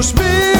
Duschmilch.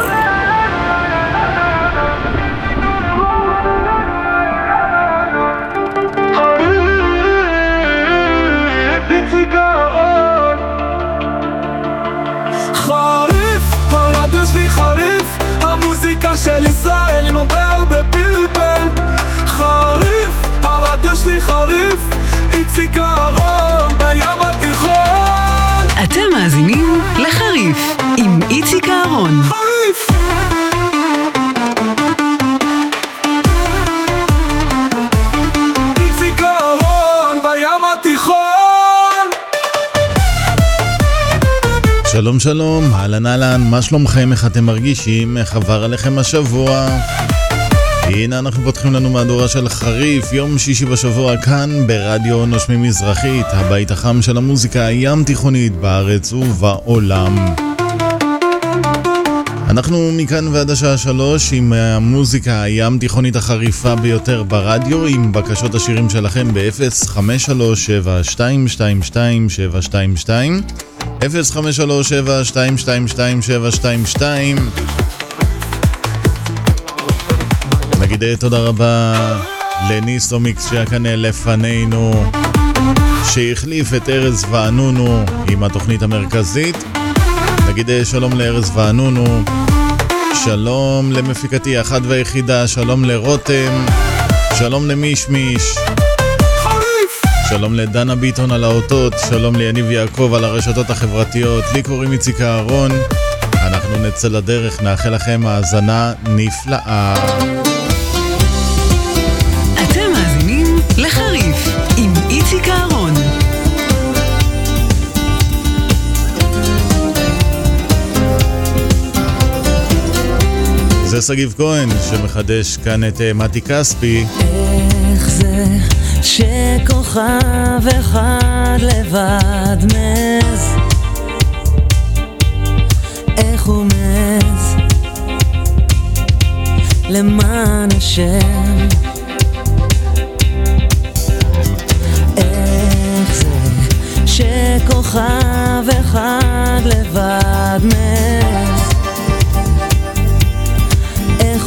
לחריף עם איציק אהרון. חריף! איציק אהרון בים התיכון שלום שלום, אהלן אהלן, מה שלומכם? איך אתם מרגישים? איך עבר עליכם השבוע? הנה אנחנו פותחים לנו מהדורה של חריף, יום שישי בשבוע כאן ברדיו נושמים מזרחית, הבית החם של המוזיקה הים תיכונית בארץ ובעולם. אנחנו מכאן ועד השעה שלוש עם המוזיקה הים תיכונית החריפה ביותר ברדיו, עם בקשות השירים שלכם ב-053-7222722 053-7222722 תודה רבה לניסו מיקס שהיה כאן לפנינו, שהחליף את ארז וענונו עם התוכנית המרכזית. נגיד אה, שלום לארז וענונו, שלום למפיקתי האחת והיחידה, שלום לרותם, שלום למישמיש. שלום לדנה ביטון על האותות, שלום ליניב יעקב על הרשתות החברתיות, לי קוראים איציק אהרון. אנחנו נצא לדרך, נאחל לכם האזנה נפלאה. זה שגיב כהן שמחדש כאן את אה, מתי כספי. איך זה שכוכב אחד לבד מז? איך הוא מז? למען השם שכוכב אחד לבד מז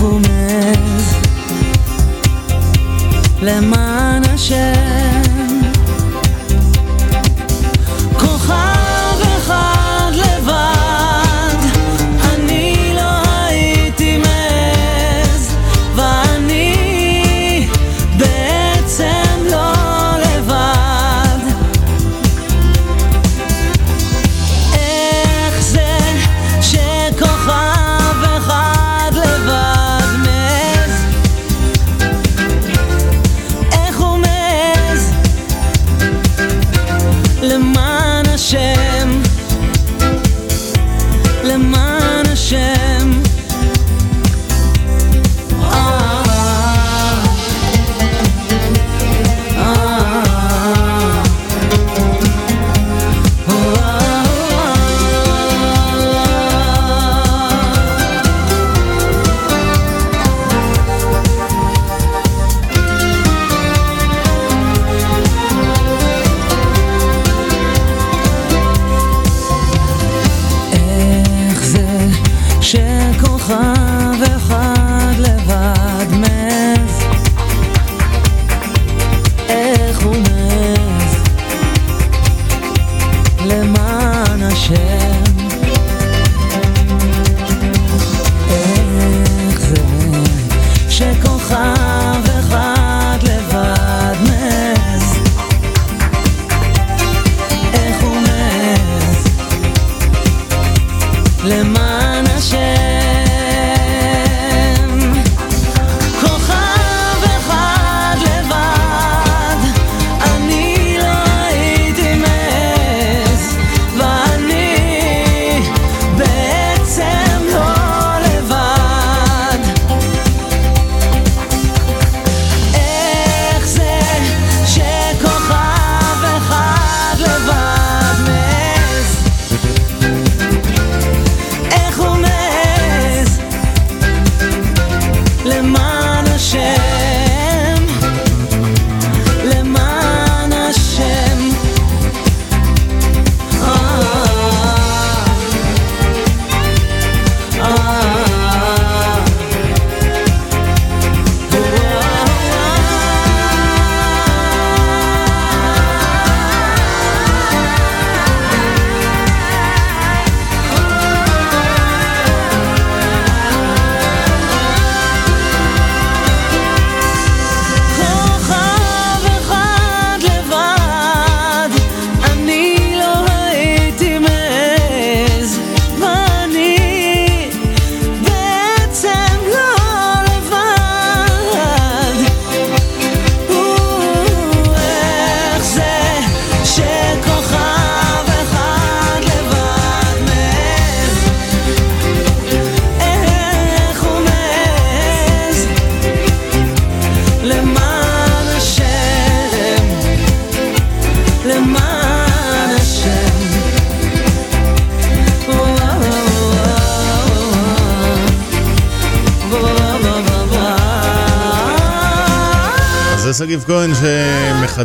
איך הוא מז למען השם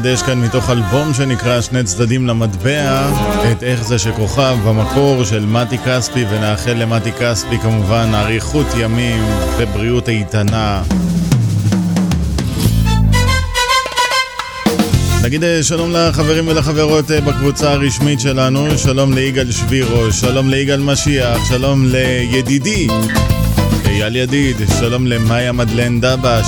שמחדש כאן מתוך אלבום שנקרא שני צדדים למטבע את איך זה שכוכב במקור של מתי כספי ונאחל למתי כספי כמובן אריכות ימים ובריאות איתנה. נגיד אה, שלום לחברים ולחברות אה, בקבוצה הרשמית שלנו, שלום ליגאל שבירו, שלום ליגאל משיח, שלום לידידי אייל ידיד, שלום למאיה מדלן דבש.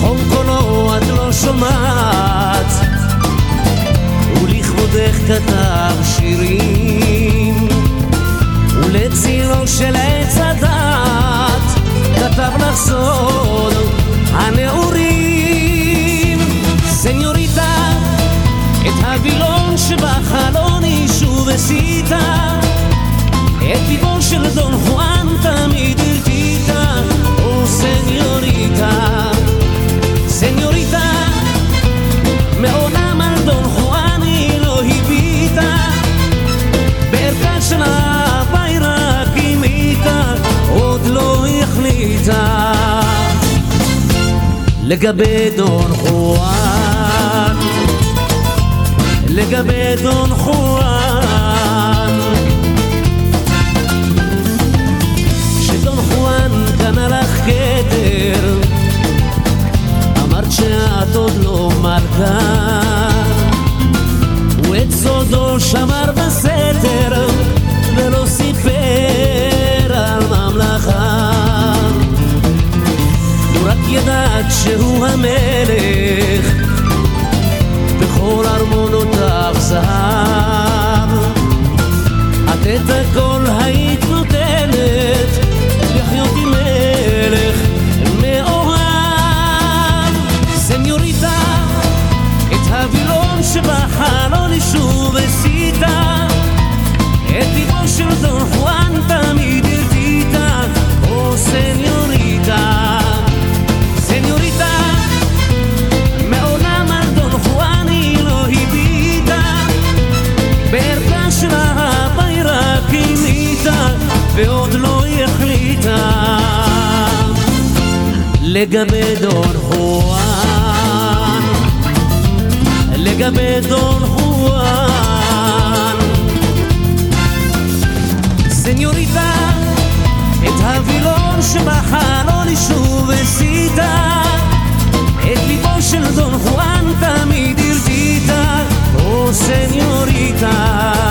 חום קולו את לא שומעת. ולכבודך כתב שירים. ולצילו של עץ הדת כתב לך סוד הנעורים. סניוריטה את הווילון שבחלון היא שוב את ליבו של דון חואן לגבי דון חואן. לגבי דון חואן שהוא המלך בכל ארמונותיו זהב. את את הכל היית נותנת לחיות עם מלך מאוהב סניוריטה את הווילון שבחלון היא שוב לגבי דון חואן. לגבי דון חואן. סניוריטה את הווילון שבחלון היא שוב הסיתה את ליבו של דון חואן תמיד הרטיטה או סניוריטה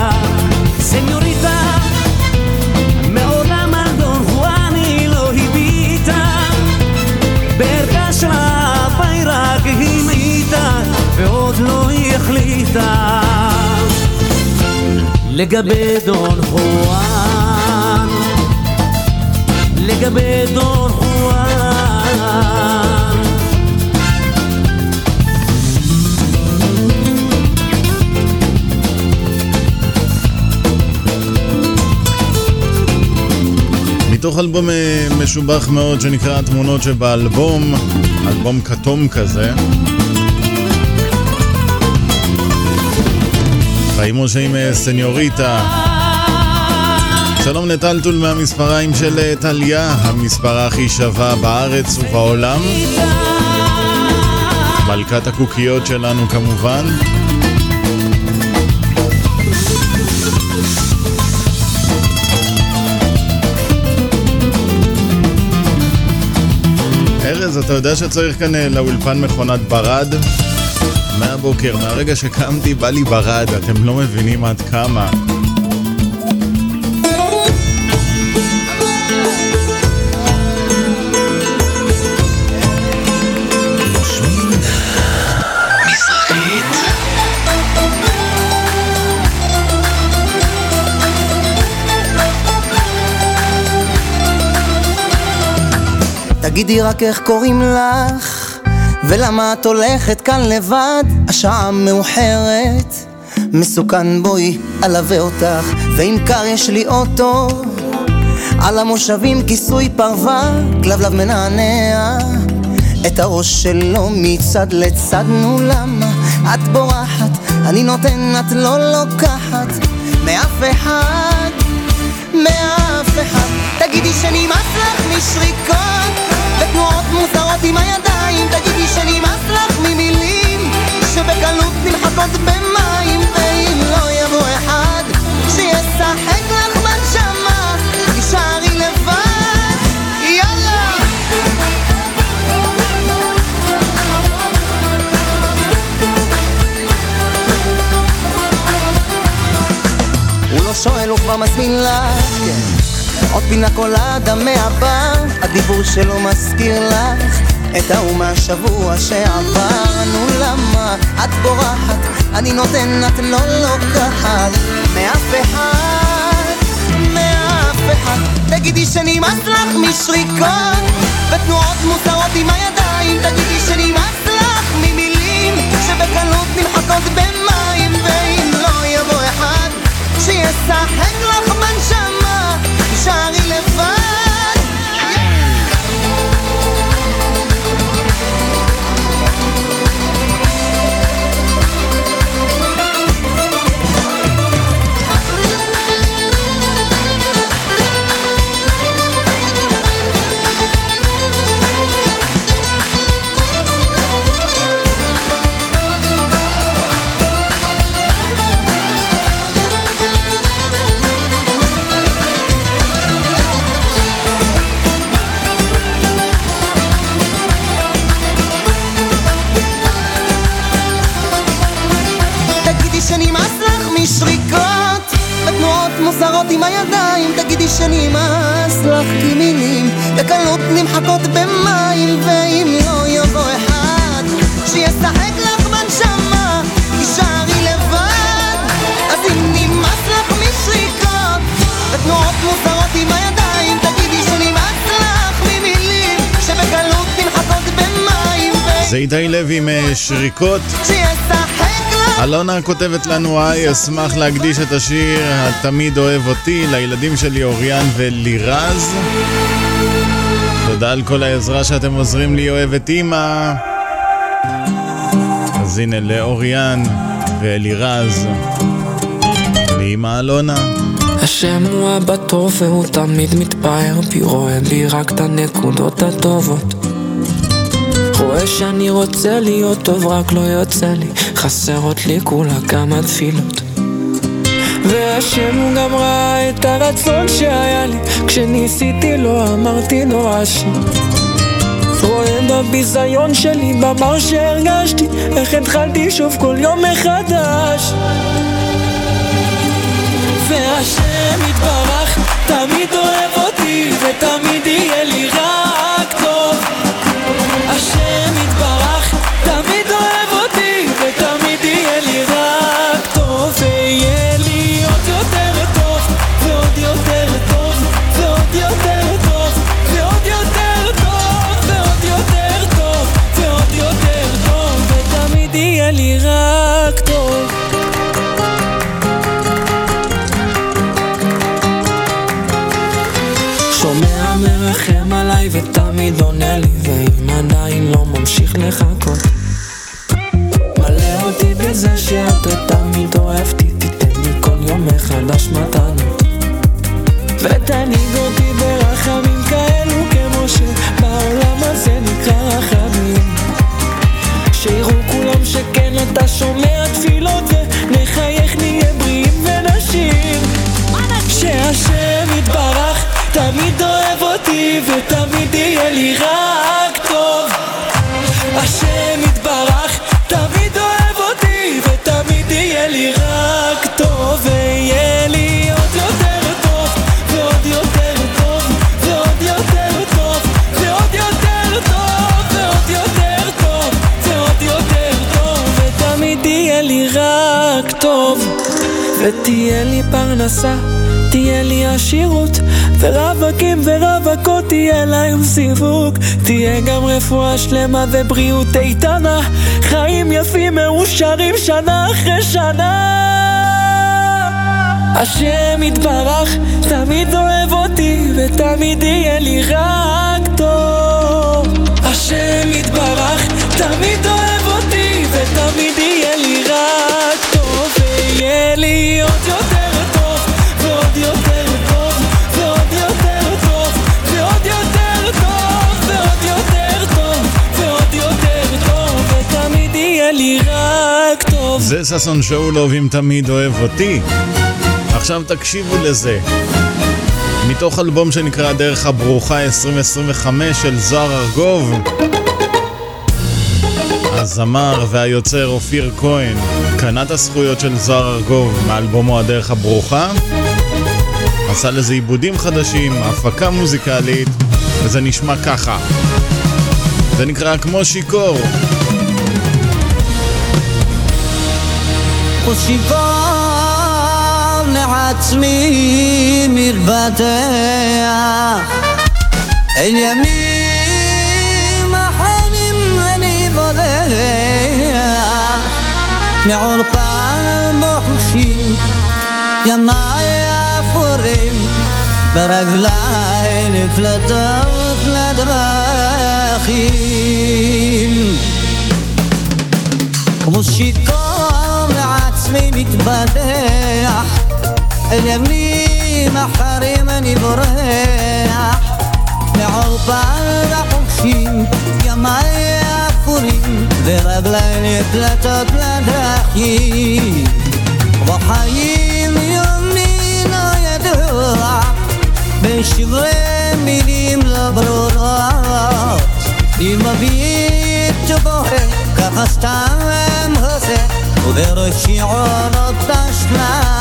לגבי דון חואן לגבי דון חואן מתוך אלבום אה, משובח מאוד שנקרא תמונות שבאלבום, אלבום כתום כזה. חיים משה עם אה, סניוריטה. שלום לטלטול מהמספריים של אה, טליה, המספרה הכי שווה בארץ ובעולם. מלכת הקוקיות שלנו כמובן. ארז, אתה יודע שצריך כאן אה, לאולפן מכונת ברד? מהבוקר, מהרגע שקמתי, בא לי ברד, אתם לא מבינים עד כמה. תגידי רק איך קוראים לך ולמה את הולכת כאן לבד, השעה מאוחרת. מסוכן בואי אלווה אותך, ואם קר יש לי אוטו, על המושבים כיסוי פרווה, כלבלב מנענע. את הראש שלו מצד לצד, נו למה את בורחת, אני נותן, את לא לוקחת מאף אחד, מאף אחד. תגידי שנמאס לך משריקות ותנועות מוזרות עם הידיים, תגידי שנמאס לך ממילים שבקלות נמחקות במים, ואם לא יבוא אחד שישחק לך בנשמה, תישארי לבד, יאללה! הוא לא שואל, הוא כבר מזמין לך, כן. עוד פינה קולדה מהבר, הדיבור שלו מזכיר לך את ההוא מהשבוע שעבר. נו למה את בורחת, אני נותן, את לא לוקחת מאף אחד, מאף אחד. תגידי שנמאס לך משריקות ותנועות מוזרות עם הידיים, תגידי שנמאס לך ממילים. שבקלות נמחקות במים, ואם לא יבוא אחד שישחק לך בנשמה, תישארי לבד. שנמאס לך כי מילים בקלות נמחקות במים ואם לא יבוא אחד שישחק לך בנשמה תישארי לבד אז אם נמאס לך משריקות ותנועות מוזרות עם הידיים תגידי שנמאס לך ממילים שבקלות נמחקות במים זה איתי לוי עם אה, שריקות. שישחק אלונה כותבת לנו, היי, אשמח להקדיש את השיר "התמיד אוהב אותי" לילדים שלי אוריאן ולירז. תודה על כל העזרה שאתם עוזרים לי, אוהבת אימא. אז הנה לאוריאן ואלירז, לאימא אלונה. השם הוא אבא טוב והוא תמיד מתפאר בי רואה לי רק את הנקודות הטובות רואה שאני רוצה להיות טוב רק לא יוצא לי. חסרות לי כולה כמה תפילות. והשם הוא גם ראה את הרצון שהיה לי. כשניסיתי לא אמרתי נורא שם. רואה בביזיון שלי, במר שהרגשתי איך התחלתי שוב כל יום מחדש. והשם יתברך תמיד אוהב אותי ותמיד יהיה לי רק ותהיה לי פרנסה, תהיה לי עשירות, ורווקים ורווקות תהיה להם סיווג, תהיה גם רפואה שלמה ובריאות איתנה, חיים יפים מאושרים שנה אחרי שנה. השם יתברך, תמיד אוהב אותי, ותמיד יהיה לי רק טוב. השם יתברך, תמיד אוהב אותי, ותמיד זה ששון שאולוב אם תמיד אוהב אותי. עכשיו תקשיבו לזה. מתוך אלבום שנקרא דרך הברוכה 2025 של זוהר ארגוב. הזמר והיוצר אופיר כהן קנה את הזכויות של זוהר ארגוב מאלבומו הדרך הברוכה עשה לזה עיבודים חדשים, הפקה מוזיקלית וזה נשמע ככה. זה נקרא כמו שיכור ושיכור לעצמי מתבטח אל ימים معول قام بخشي يا نايا فريم برق لاين فلتوت لدراخيم وشيكم عتمي متبدح اليمني محرمني بريح معول قام بخشي يا نايا ורגליי נקלטות לדרכים בחיים יומי לא ידוע בין שברי מילים לא ברורות. אני מביט ובוהה ככה סתם עושה ובראשי עולות אשליות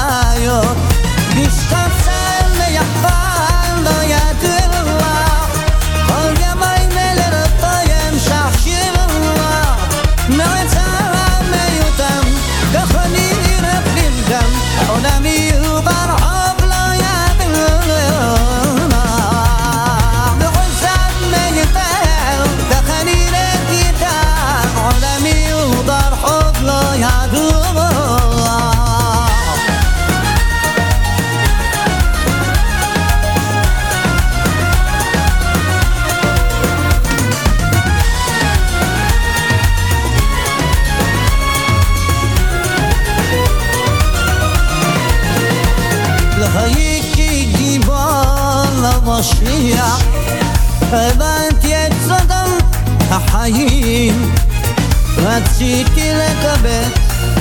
רציתי לקבל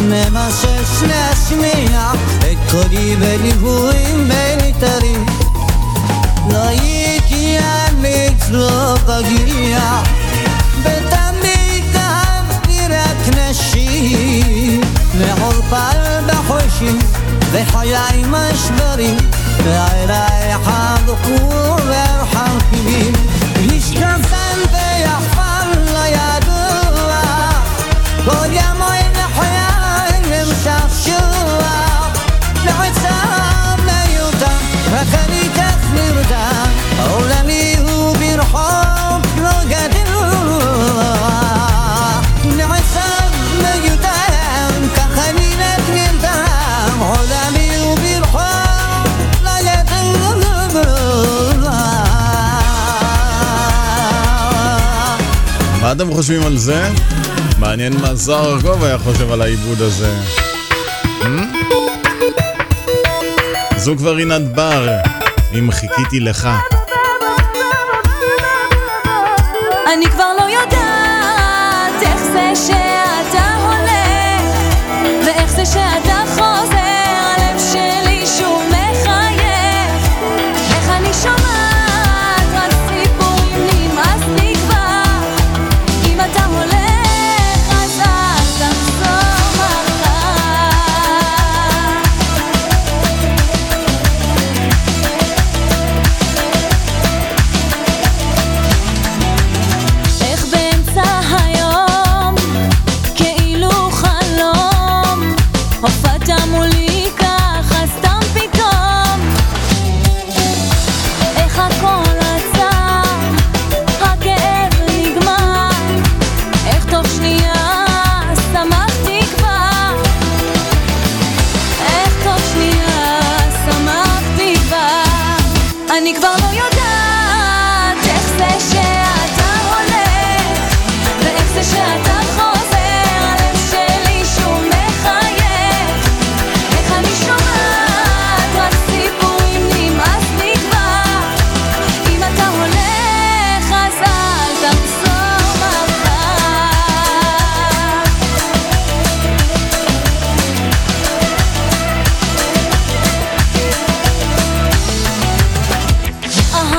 ממשש להשמיע את קולי בליוויים מיתרים לא הייתי אמיץ לא פגיע. ותמיד אהבתי רק נשים. מעורפל בחושים וחיי משברים. ועיניי חבקו ורחקים השקפן ויחפן לא לא לא מה אתם חושבים על זה? מעניין מה זוהר ארגוב היה חושב על העיבוד הזה. Hmm? זו כבר רינת בר, אם חיכיתי לך. אני כבר לא יודעת איך זה שאתה הולך ואיך זה שאתה חוזר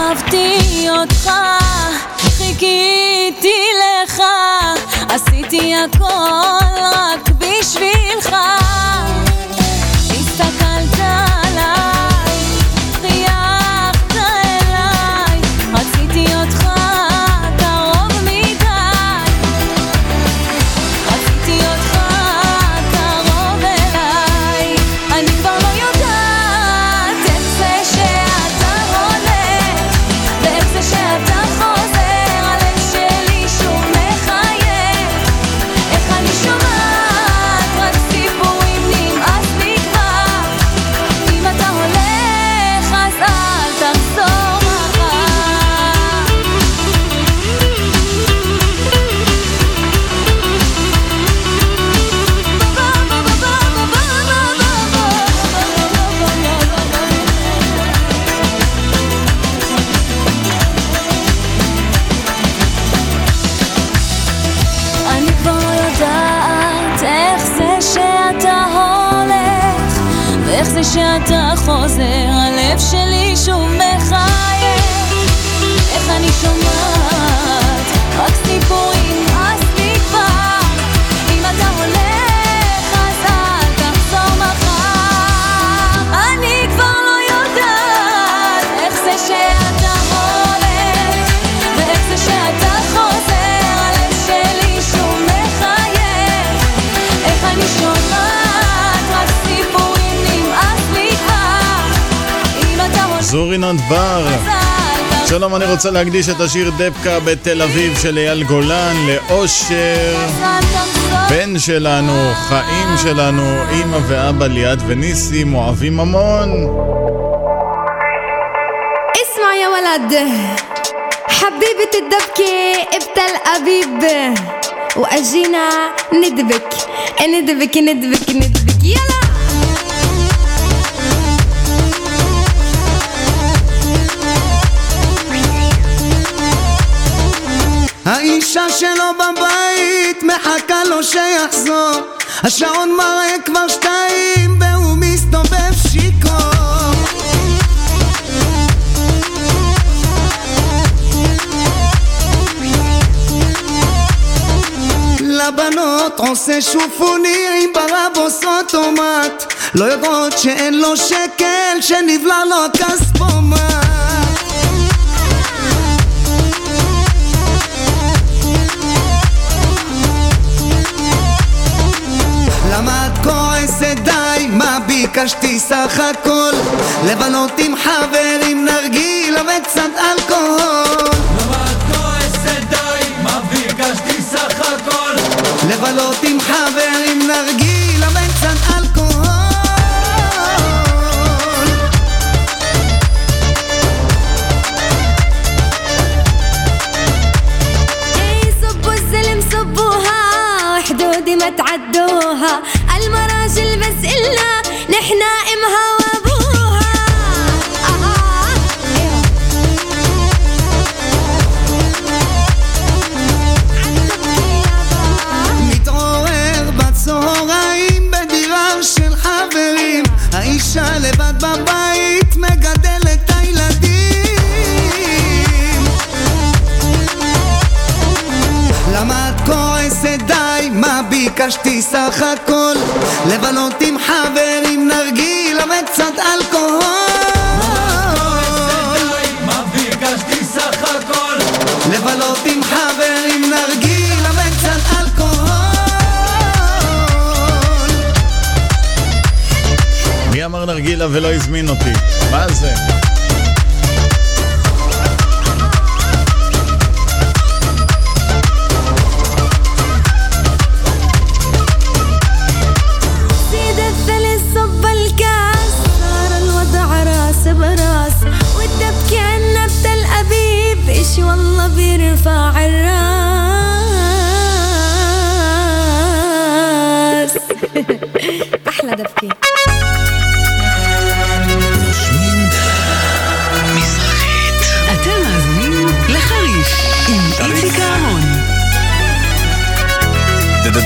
אהבתי אותך, חיכיתי לך, עשיתי הכל רק בשבילך. הולך זורי נדבר. אז אל תחזור שלום, אני רוצה להקדיש את השיר דבקה בתל אביב של אייל גולן לאושר. אז אל תחזור בן שלנו, חיים שלנו, אימא ואבא ליעד וניסים אוהבים המון. اسمع يا ولد حبيبة الدبكة بتل أبيب وأجينا ندبك ندبك ندبك ندبك يلا האישה שלו בבית מחכה לו שיחזור. השעון מראה כבר שתיים והוא מסתובב שיכור לבנות עושה שופוני עם ברבוס אוטומט לא יודעות שאין לו שקל שנבלע לו הכספומט כועסת די? מה ביקשתי סך הכל? לבנות עם חברים, נרגילה וקצת אלכוהול לבלות עם חברים, נרגילה וקצת אלכוהול إيه صبوا الزلم صبوها وحدودي ما تعدوها أسئلة نحنا ביקשתי סך הכל? לבלות עם חברים, נרגילה וקצת אלכוהול לבלות עם חברים, נרגילה וקצת אלכוהול מי אמר נרגילה ולא הזמין אותי? מה זה?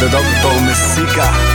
The Dog Tom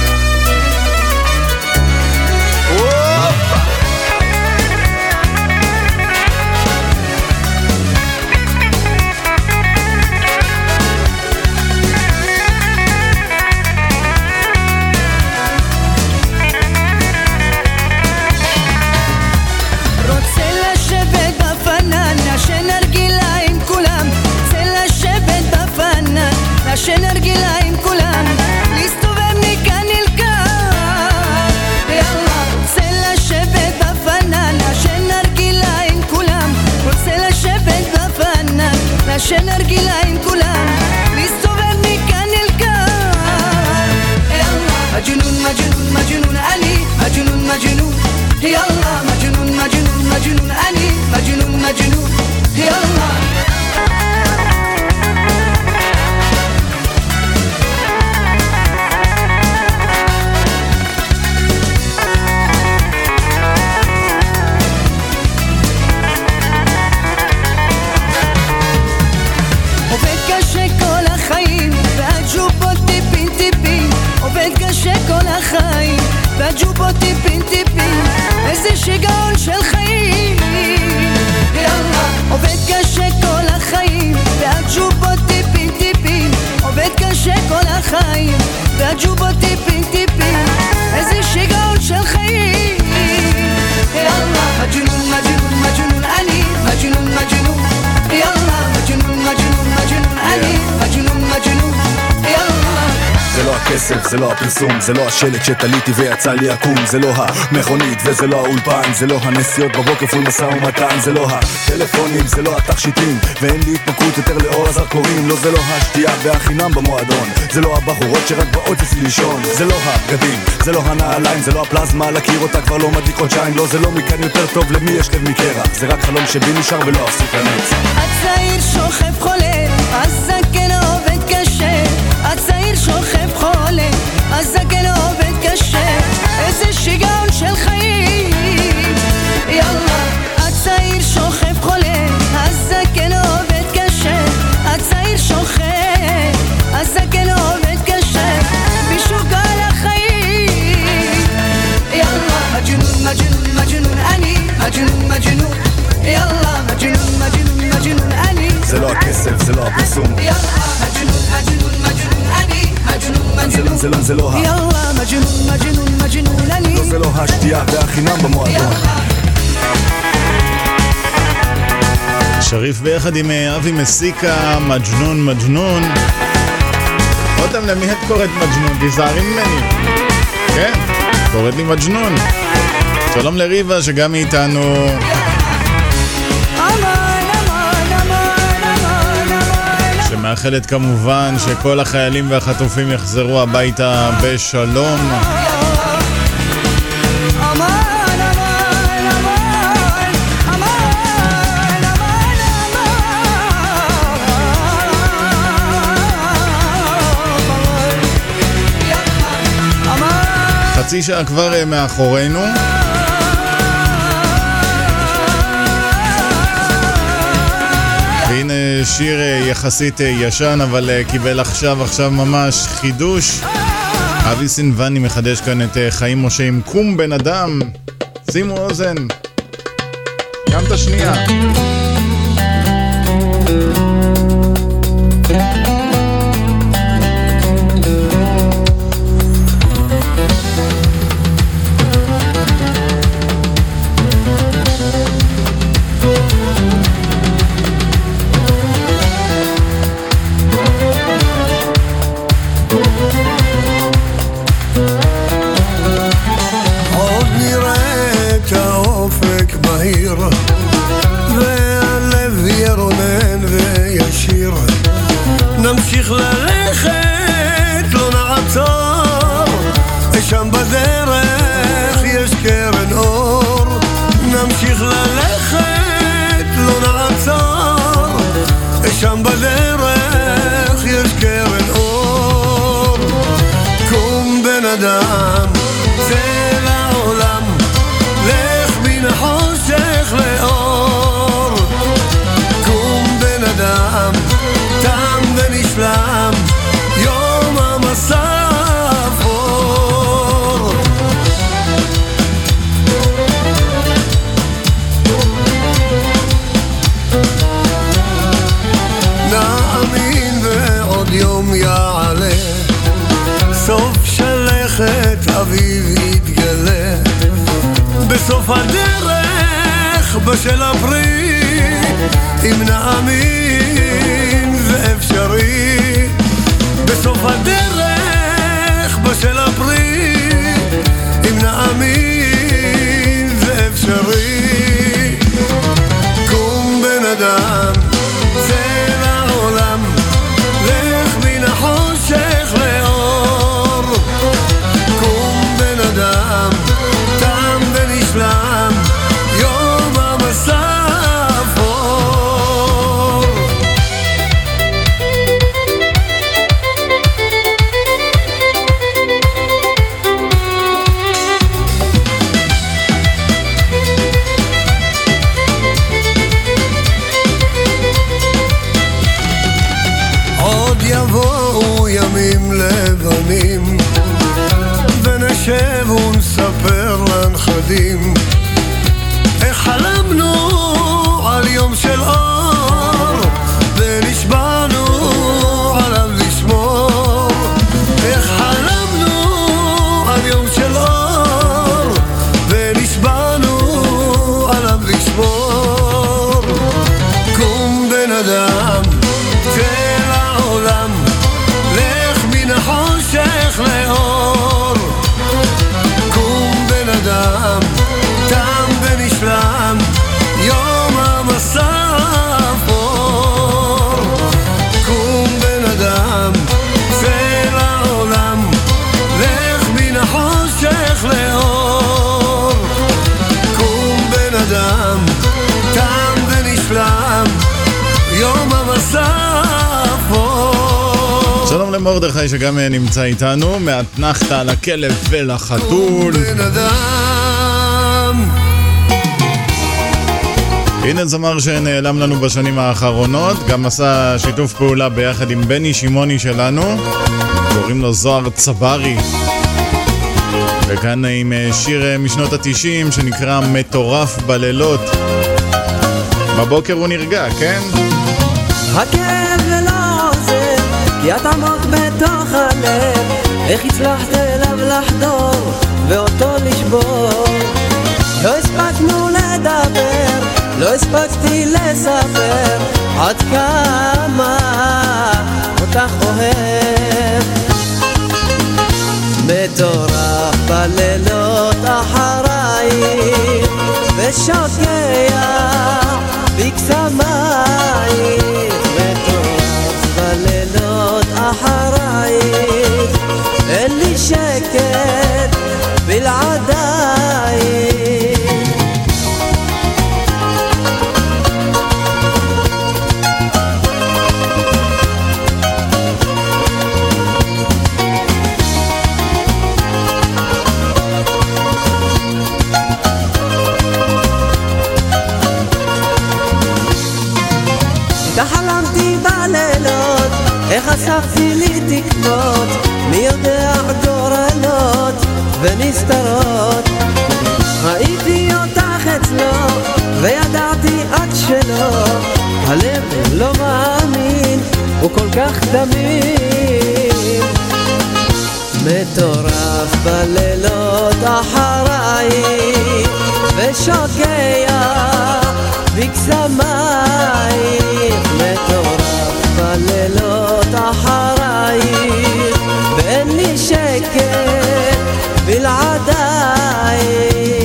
Yalla Mecnun Mecnun Mecnun Ani Mecnun Mecnun Yalla जुबती पीती הכסף, זה לא הפרסום, זה לא השלט שתליתי ויצא לי עקום זה לא המכונית וזה לא האולפן זה לא הנסיעות בבוקר פול משא ומתן זה לא הטלפונים, זה לא התכשיטים ואין לי התמכרות יותר לאור הזרקורים לא זה לא השתייה והחינם במועדון זה לא הבחורות שרק באות אצלי לישון זה לא הבגדים, זה לא הנעליים זה לא הפלזמה, להכיר אותה כבר לא מדליק חודשיים לא זה לא מכאן יותר טוב, למי יש לב מקרח זה רק חלום שבי נשאר ולא אפסיק לנץ הצעיר שוכב חולה, קשה. מהעיר שוכב חולה, הזקן עובד קשה, איזה שיגעון של חיים. יאללה, הצעיר שוכב חולה, הזקן עובד קשה, הצעיר שוכב, הזקן עובד קשה, בשוק על החיים. יאללה, מג'נון, מג'נון, מג'נון, אני מג'נון, מג'נון, יאללה, מג'נון, מג'נון, מג'נון, אני זה לא הכסף, זה לא הכסף זה לא, זה לא ה... יאללה, מג'נון, מג'נון, מג'נון, אני... לא, זה לא השתייה והחינם במועדון. שריף ביחד עם אה, אבי מסיקה, מג'נון, מג'נון. אותם, למי את קוראת מג'נון? תיזהרי ממני. כן, קוראת לי מג'נון. שלום לריבה שגם היא איתנו. אמן שמאחלת כמובן שכל החיילים והחטופים יחזרו הביתה בשלום. חצי שעה כבר אה, מאחורינו. שיר אה, יחסית אה, ישן, אבל אה, קיבל עכשיו, עכשיו ממש חידוש. אבי סינבני מחדש כאן את חיים משה עם קום בן אדם. שימו אוזן. גם את השנייה. ילדים. איך חלמנו על יום של אור למרדכי שגם אה, נמצא איתנו, מהאתנחתא לכלב ולחתול. הנה זמר שנעלם לנו בשנים האחרונות, גם עשה שיתוף פעולה ביחד עם בני שמעוני שלנו, קוראים לו זוהר צברי. וכאן עם אה, שיר אה, משנות התשעים שנקרא מטורף בלילות. בבוקר הוא נרגע, כן? הכאב ולא את עמוק בתוך הלב, איך הצלחת אליו לחדור, ואותו לשבור. לא הספקנו לדבר, לא הספקתי לספר, עד כמה אותך אוהב. מטורף בלילות אחרייך, ושוקע בקסמייך. מטורף בלילות אחרייך, אין לי אספתי לי תקוות, מי יודע גורלות ונסתרות. ראיתי אותך אצלו, וידעתי את שלא, הלב לא מאמין, הוא כל כך תמים. מטורף בלילות אחרייך, ושוקע בקסמייך. מטורף בלילות אחרייך, ואין לי שקט בלעדייך.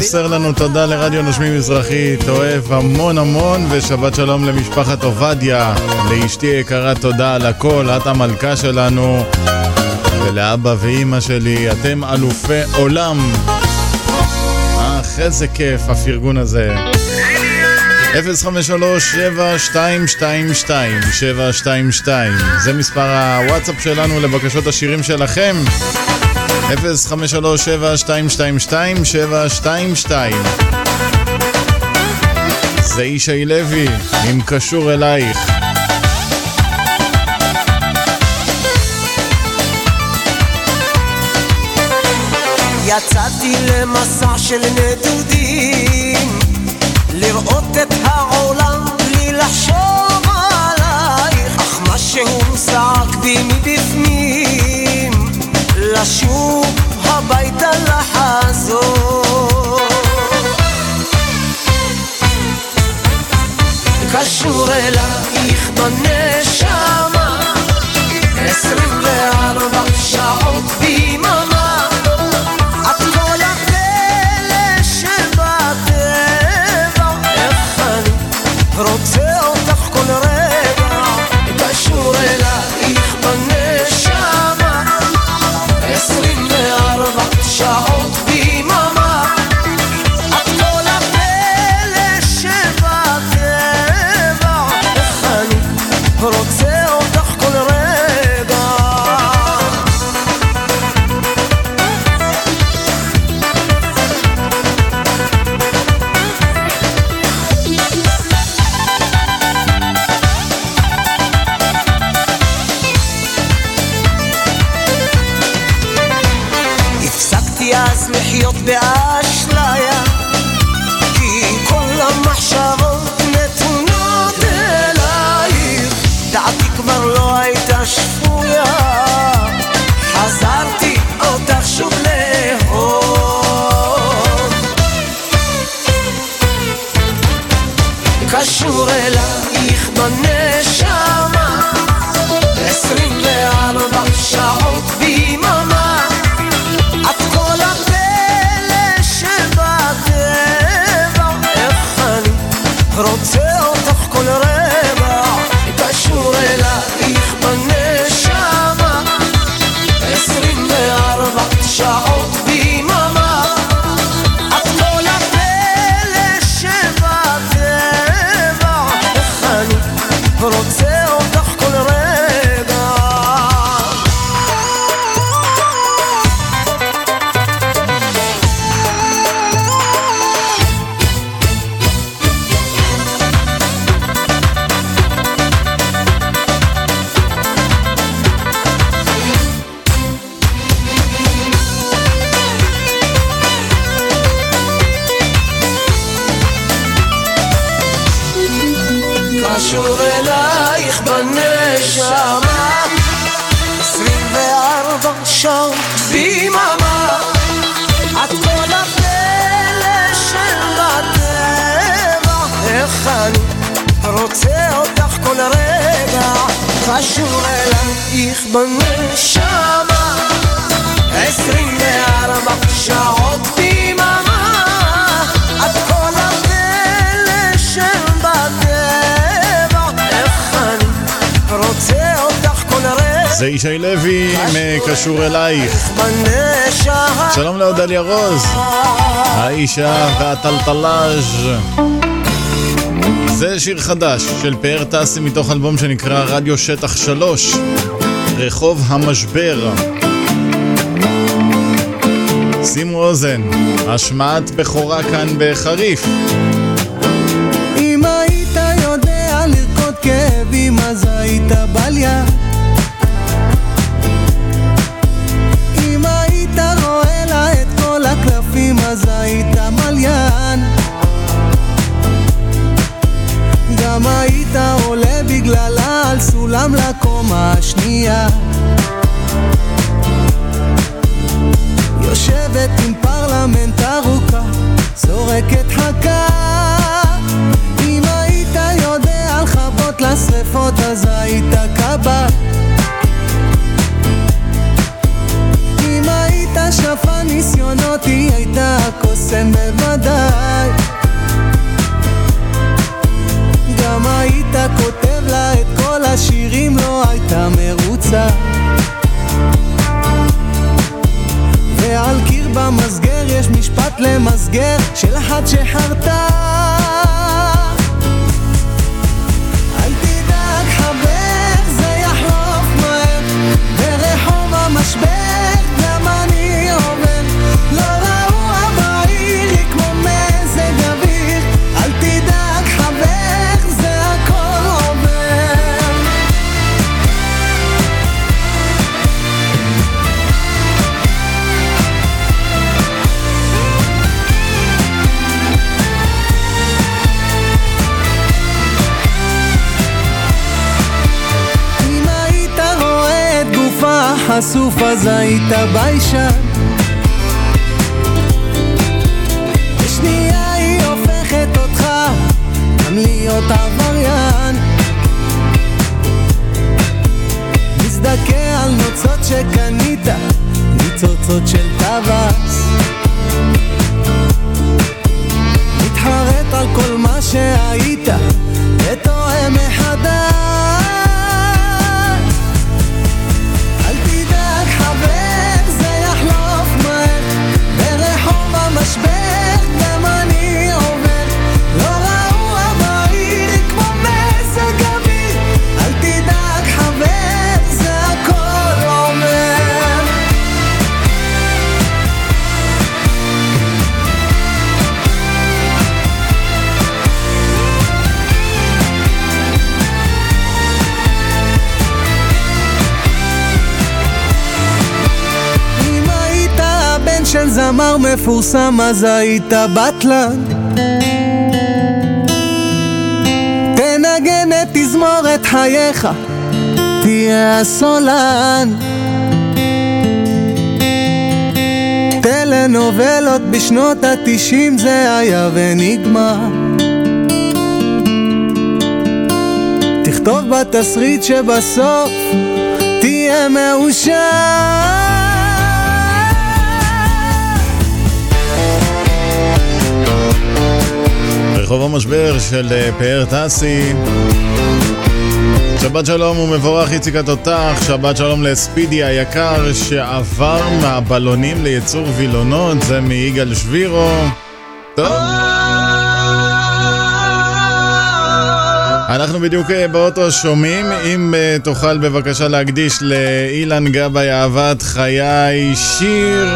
מוסר לנו תודה לרדיו נושמים מזרחית, אוהב המון המון, ושבת שלום למשפחת עובדיה, לאשתי יקרה תודה על הכל, את המלכה שלנו, ולאבא ואימא שלי, אתם אלופי עולם. אך, איזה כיף הפרגון הזה. 053-7222-722 זה מספר הוואטסאפ שלנו לבקשות השירים שלכם 053-7222-722 זה ישי לוי, אם קשור אלייך. יצאתי למסע של נדודים לראות את העולם בלי לחשוב עלייך. אך משהו צעק לשוב הביתה לחזור. קשור אליי בנשמה עשרים וארבע אני רוצה אותך כל רגע קשור אלייך בנשמה עשרים וארבע שעות ביממה את כל הפלא בטבע איך אני רוצה אותך כל רגע זה ישי לוי מקשור אלייך. בנשמה שלום לאודליה רוז, האישה והטלטלאז'. זה שיר חדש של פאר טסי מתוך אלבום שנקרא רדיו שטח שלוש, רחוב המשבר. שימו אוזן, השמעת בכורה כאן בחריף. אם היית יודע לרקוד כאבים אז היית בליה אם היית רואה לה את כל הקלפים אז היית מליין גם היית עולה בגללה על סולם לקומה השנייה. יושבת עם פרלמנט ארוכה, זורקת חכה. אם היית יודע לכבות לשרפות אז היית קב"ט אם היית שפן ניסיונות היא הייתה קוסם בוודאי גם היית כותב לה את כל השירים לא הייתה מרוצה. ועל קיר במסגר יש משפט למסגר של אחת שחרתה חשוף אז היית ביישן. בשנייה היא הופכת אותך גם להיות עבריין. מזדכה על נוצות שקנית ניצוצות של טווס. מתחרט על כל מה שהיית ותוהה מחדש. זמר מפורסם אז היית בטלן. תנגן את תזמורת חייך תהיה הסולן. טלנובלות בשנות התשעים זה היה ונגמר. תכתוב בתסריט שבסוף תהיה מאושר רחוב המשבר של אה, פאר טסי. שבת שלום ומבורך איציק התותח, שבת שלום לספידי היקר שעבר מהבלונים לייצור וילונות, זה מיגאל שבירו. טוב. אנחנו בדיוק אה, באוטו שומעים, אם אה, תוכל בבקשה להקדיש לאילן גבאי אהבת חיי שיר.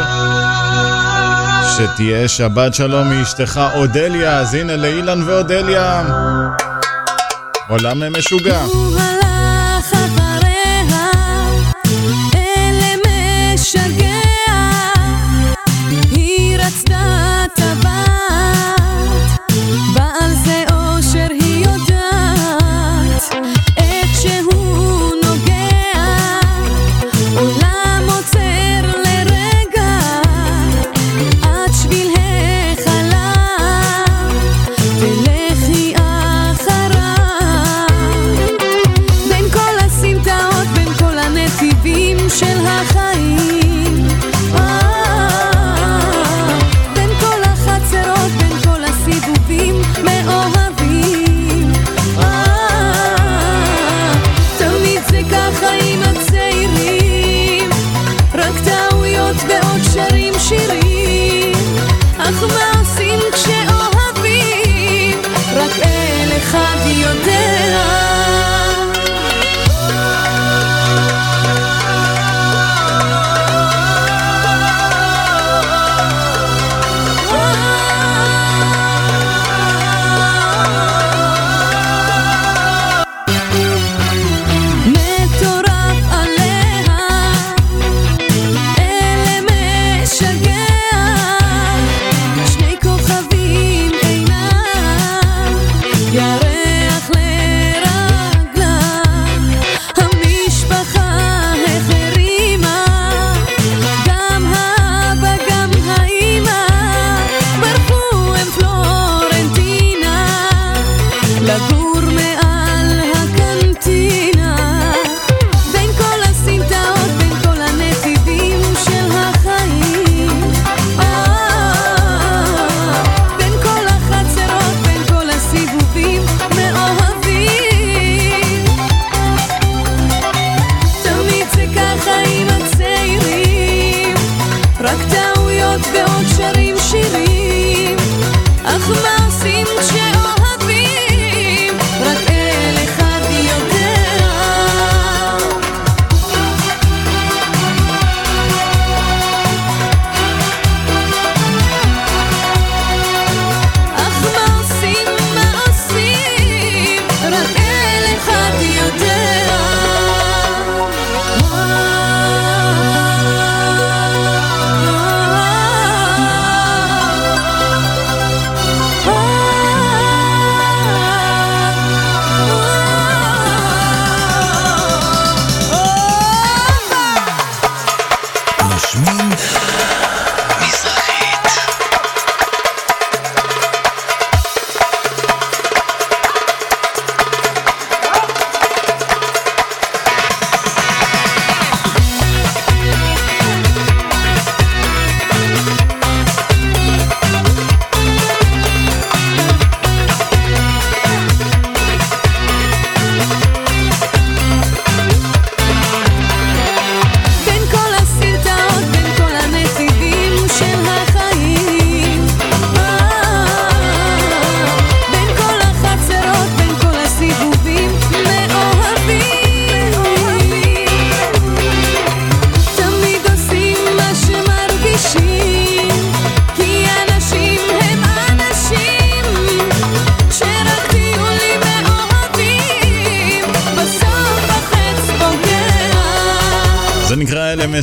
שתהיה שבת שלום מאשתך אודליה, אז הנה לאילן ואודליה. עולם משוגע.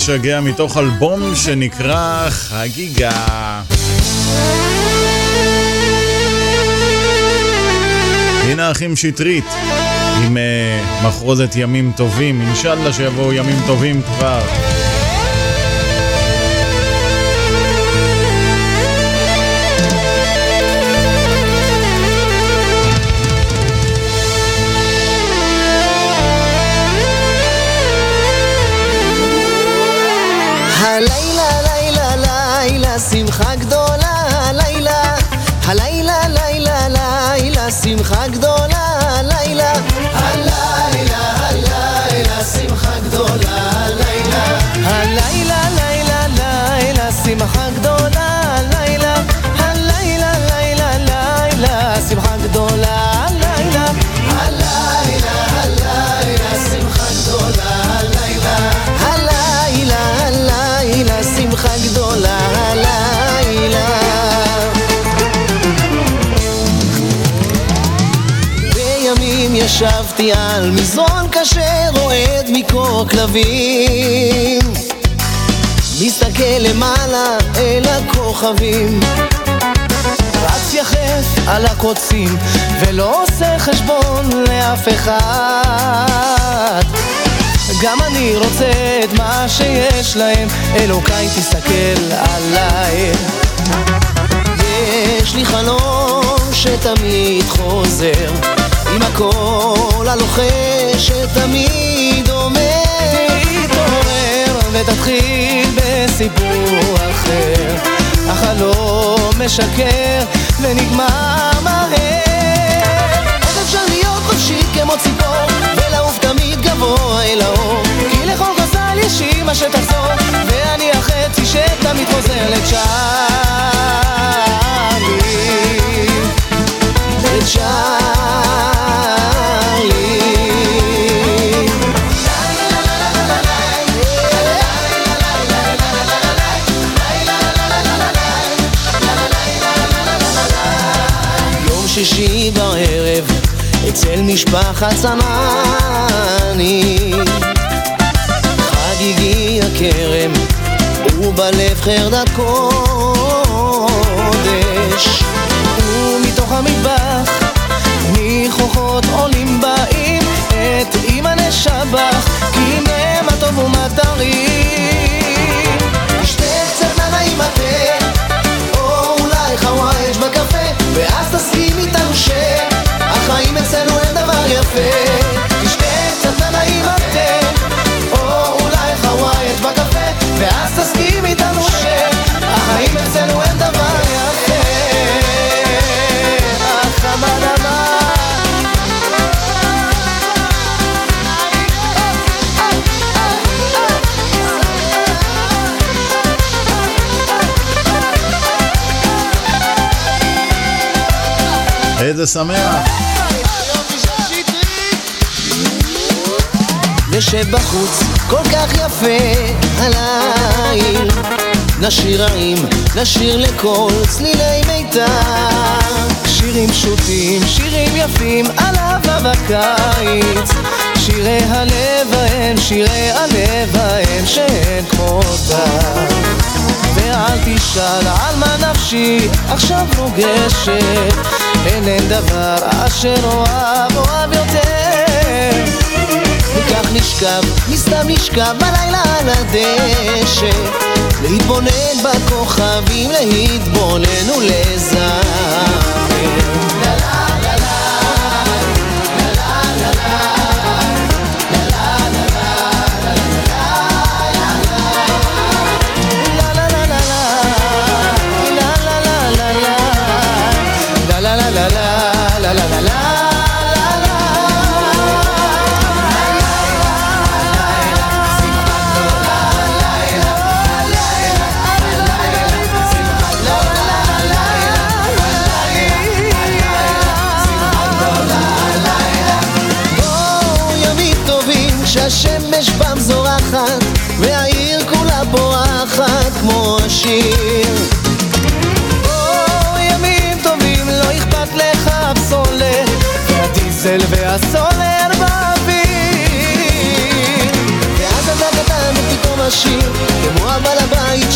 משגע מתוך אלבום שנקרא חגיגה. הנה האחים שטרית עם uh, מחרוזת ימים טובים, אינשאללה שיבואו ימים טובים כבר. לילה, ישבתי על מזרון קשה רועד מקור כלבים מסתכל למעלה אל הכוכבים. רץ יחף על הקוצים ולא עושה חשבון לאף אחד. גם אני רוצה את מה שיש להם. אלוקיי תסתכל עליי. יש לי חלום שתמיד חוזר עם הקול הלוחש שתמיד אומר תתעורר ותתחיל בסיפור אחר. החלום משקר ונגמר מהר איך אפשר להיות חופשי כמו ציפור ולעוף תמיד גבוה אל האור. כי לכל גזל יש אימא שתחזור ואני החצי שתמיד חוזר יום אצל משפחת צמני חגיגי הכרם ובלב חרדת קודש ומתוך המטבח. ניחוחות עולים באים את אמא נשבח כי מהם הטוב ומטרים איזה שמח. נשב בחוץ כל כך יפה הליל. נשיר רעים, נשיר לכל צלילי מיתר. שירים פשוטים, שירים יפים על אהבה בקיץ שירי הלב ההם, שירי הלב ההם שאין כמותם. ואל תשאל על מה נפשי עכשיו מוגשת אין אין דבר אשר אוהב אוהב יותר. וכך נשכב, מסתם נשכב בלילה על הדשא. להתבונן בכוכבים, להתבונן ולזמר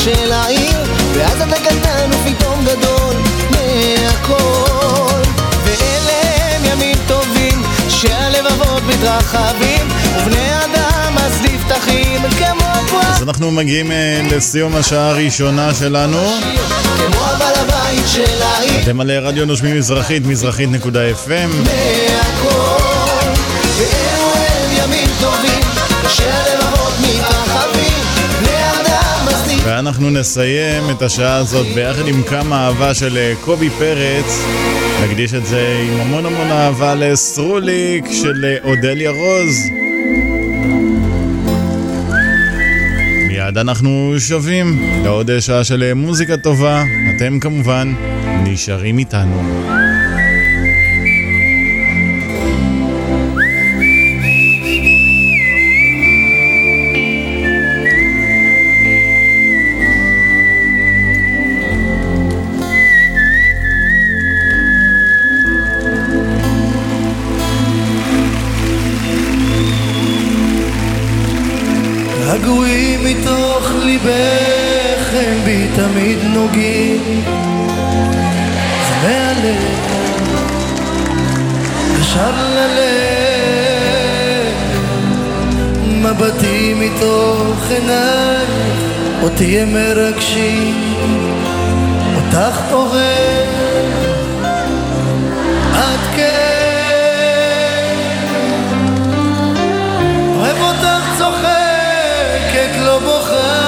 של העיר ואז אתה קטן ופתאום גדול מהכל. ואלה הם ימים טובים שהלבבות מתרחבים ובני אדם אז נפתחים כמו אז אנחנו מגיעים אה, לסיום השעה הראשונה שלנו. כמו הבעל הבית של העיר. אתם על רדיו נושמים מזרחית, מזרחית.fm מהכל. ואנחנו נסיים את השעה הזאת ביחד עם כמה אהבה של אה, קובי פרץ. נקדיש את זה עם המון המון אהבה לסטרוליק של אה, אודליה רוז. מיד אנחנו שווים לעוד שעה של מוזיקה טובה. אתם כמובן נשארים איתנו. מרגשים אותך אוהב עד כן. אוהב אותך צוחקת לא בוכה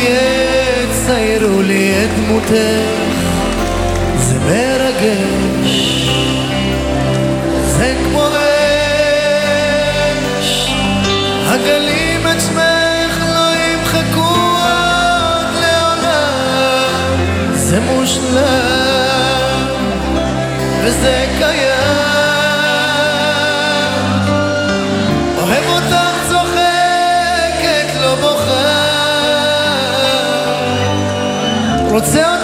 יציירו לי את דמותך. זה מרגש. זה כמו אש. הגלים את שמך לא ימחקו עוד לעולם. זה מושלם. וזה קיים רוצה אתכם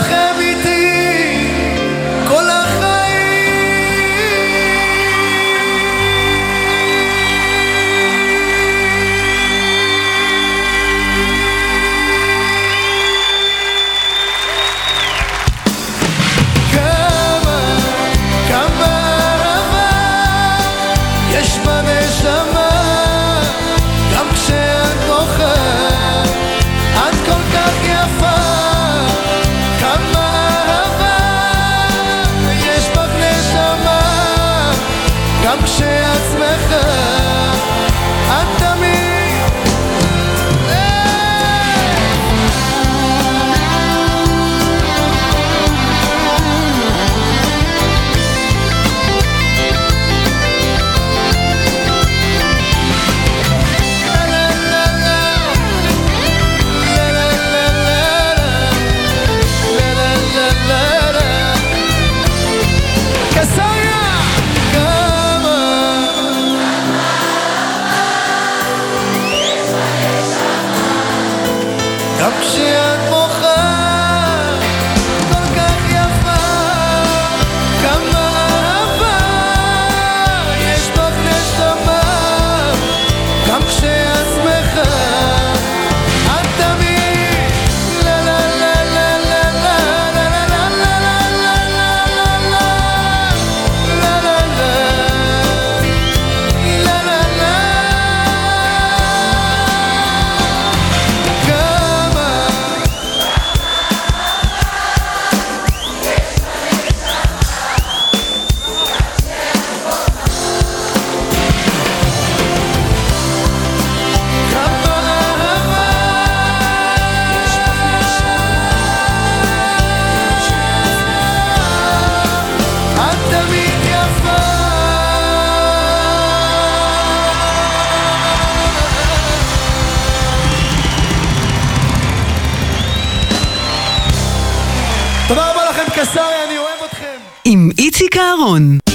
是谁？איציק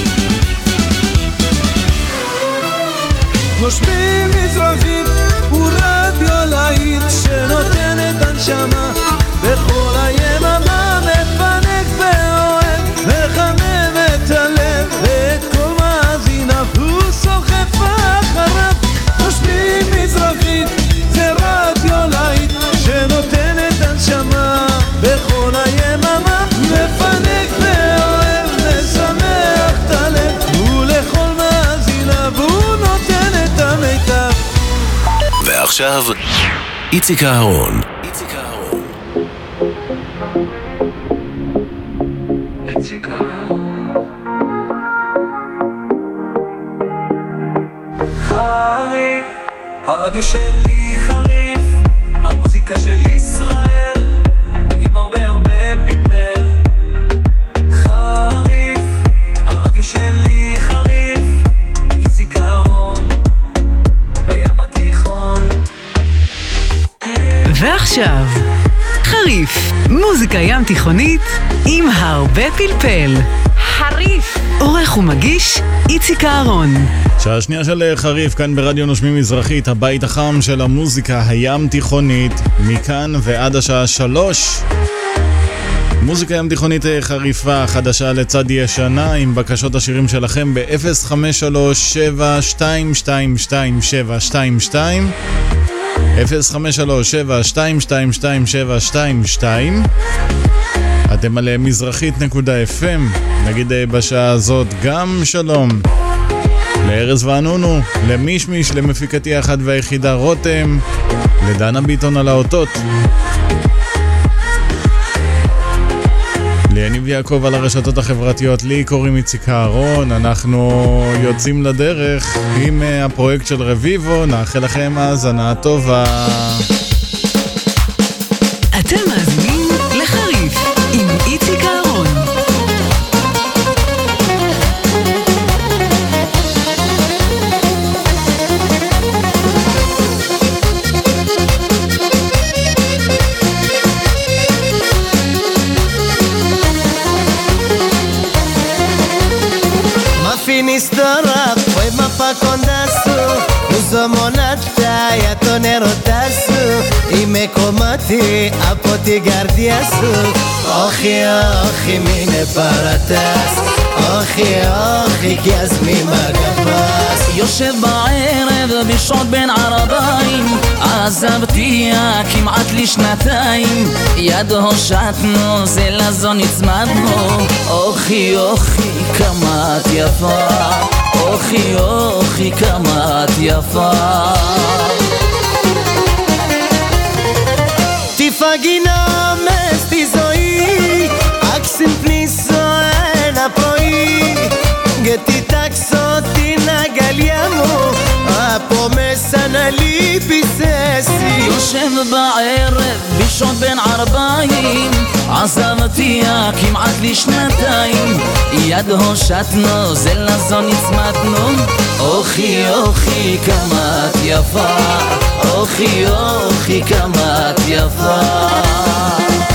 איציק אהרון. חריף, הרדיו שלי שעה שנייה של אה, חריף, כאן ברדיו נושמים מזרחית, הבית החם של המוזיקה הים תיכונית, מכאן ועד השעה שלוש. מוזיקה ים תיכונית אה, חריפה, חדשה לצד ישנה, עם בקשות השירים שלכם ב-053-7222722 053-7222722 אתם על אה, מזרחית.fm, נגיד אה, בשעה הזאת גם שלום לארז וענונו, למישמיש, למפיקתי האחת והיחידה רותם, לדנה ביטון על האותות. ליניב יעקב על הרשתות החברתיות, לי קוראים איציק אהרון, אנחנו יוצאים לדרך עם אה, הפרויקט של רביבו, נאחל לכם האזנה טובה. Apoti gardiasso Ochi, ochi, mine paratas Ochi, ochi, כי הזמי מגפס? יושב בערב בשעות בין ערביים. עזבתיה כמעט לשנתיים. יד הושטנו זה לזו נצמדנו. אוכי אוכי כמה את יפה. אוכי אוכי כמה את יפה θα γίναμε στη ζωή. Αν ξυπνήσω ένα πρωί. Γιατί κοιτάξω την αγκαλιά μου. Από μέσα να λείπεις εσύ. יושב בערב בשעות בין ערביים עזבתיה כמעט לשנתיים. יד הושטנו זה לזו נצמדנו אוכי אוכי כמה את יפה. אוכי אוכי כמה את יפה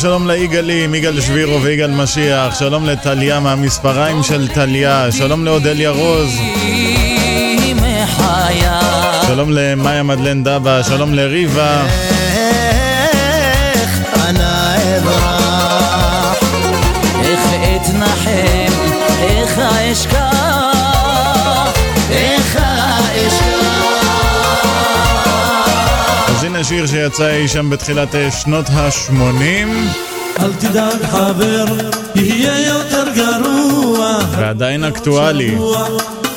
שלום ליגאלים, יגאל שבירו ויגאל משיח, שלום לטליה מהמספריים של טליה, שלום לאודליה רוז. שלום למאיה מדלן דבא, שלום לריבה, איך איך אשכח, איך שיר שיצא אי שם בתחילת אה, שנות ה-80 אל תדאג חבר, יהיה יותר גרוע. ועדיין אקטואלי.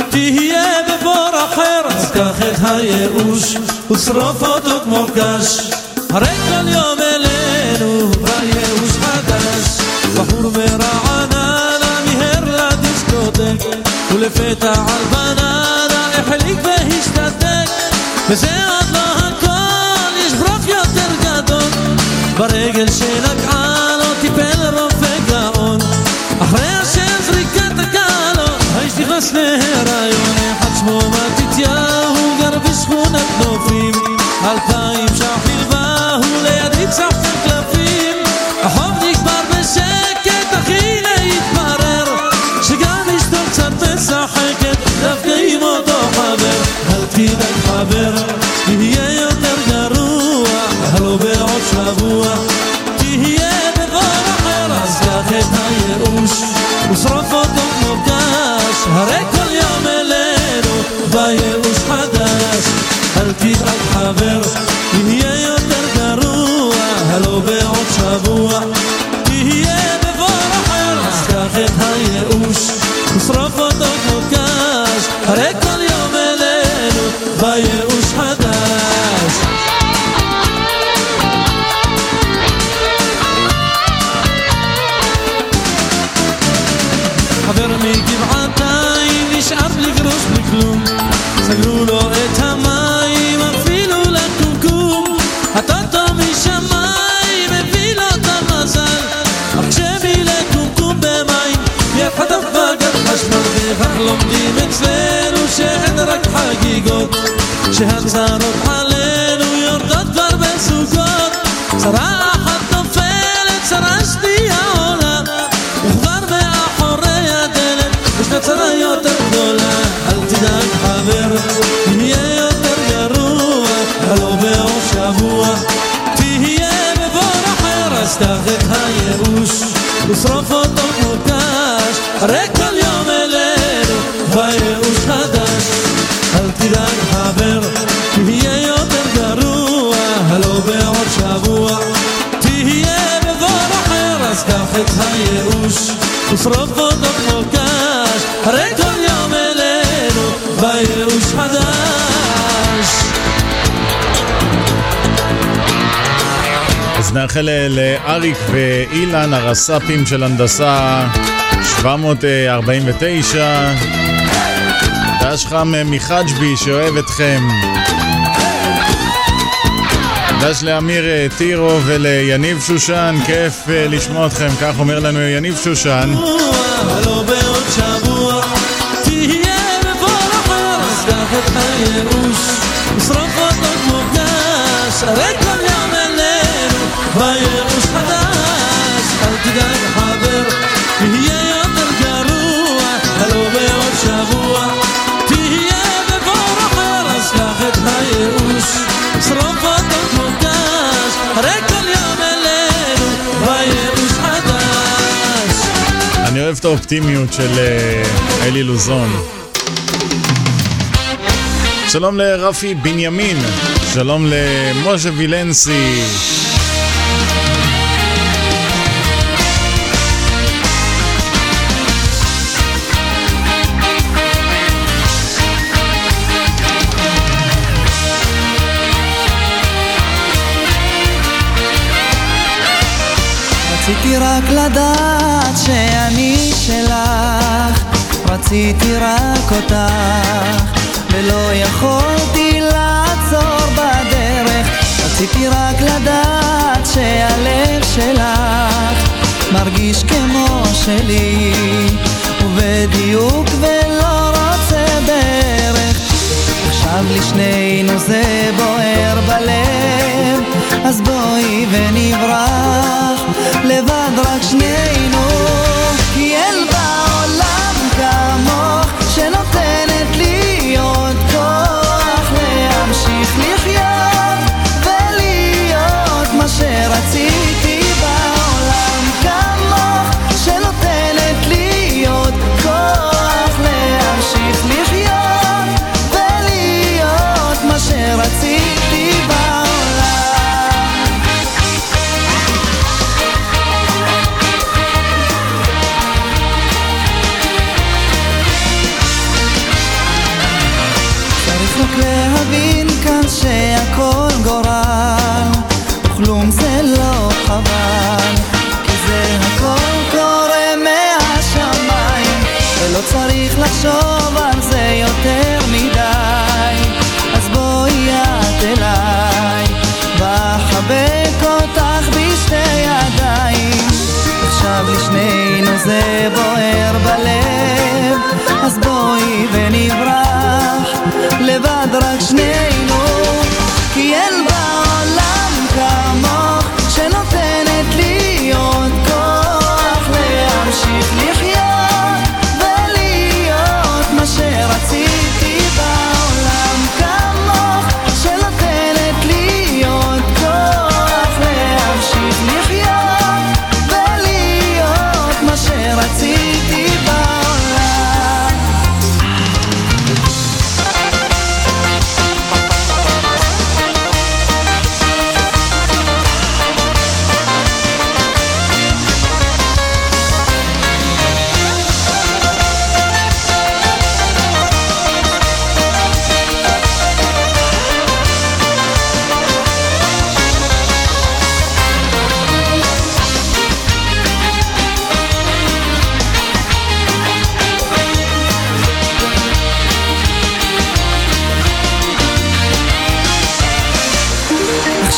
תהיה בבור אחר, אז קח את הייאוש ושרוף אותו כמו קש. הרי כל יום אלינו בא ייאוש חדש. בחור ברעננה מיהר לדיסקוטק, ולפתע על בננה החליק והשתתק. וזה עוד לא ברגל שנגעה לו טיפל רופא גאון. אחרי השם זריקת הקלות, האיש נכנס להיריון. אחד שמו מתתיהו גר בשכונת נופים. אלפיים שח הלווה, הוא לידי צחק קלפים. החוב נגמר בשקט, אך הנה התברר שגם אשתו קצת משחקת, דווקא עם אותו חבר. אל תדאג חבר, יהיה שבוע תהיה בבור אחר, אז קח את הייאוש ושרוף אותו כמו קש, הרי כל יום אלינו בא ייאוש חדש. אל תדאג חבר, יהיה יותר גרוע, הלא בעוד שבוע שהצרות עלינו יורדות כבר בסוכות. צרה אחת נופלת, צרה שנייה עולה וכבר מאחורי הדלת ישנה צרה יותר גדולה. אל תדאג חבר, יהיה יותר גרוע הלא בעוד שבוע. תהיה בבור אחר אז קח את הייאוש. ושרוף נאחל לאריק ואילן, הרס"פים של הנדסה 749. דש חם מחג'בי שאוהב אתכם. דש לאמיר אה, טירו וליניב שושן, כיף אה, לשמוע אתכם, כך אומר לנו יניב שושן. תהיה בבור אחר אז קח את האופטימיות של אה, אלי לוזון. שלום לרפי בנימין, שלום למשה וילנסי. רציתי רק לדעת שאני שלך, רציתי רק אותך, ולא יכולתי לעצור בדרך, רציתי רק לדעת שהלב שלך מרגיש כמו שלי, ובדיוק ולא. עכשיו לשנינו זה בוער בלב, אז בואי ונברח, לבד רק שנינו, כי אין בעולם כמוך, שנותנת לי עוד כוח להמשיך לחיות שהכל גורל וכלום זה לא חבל כי זה הכל קורה מהשמיים ולא צריך לחשוב על זה יותר מדי. אז בואי את אליי ואחבק אותך בשתי ידיים. עכשיו לשנינו זה בוער בלב אז בואי ונברח לבד רק שנינו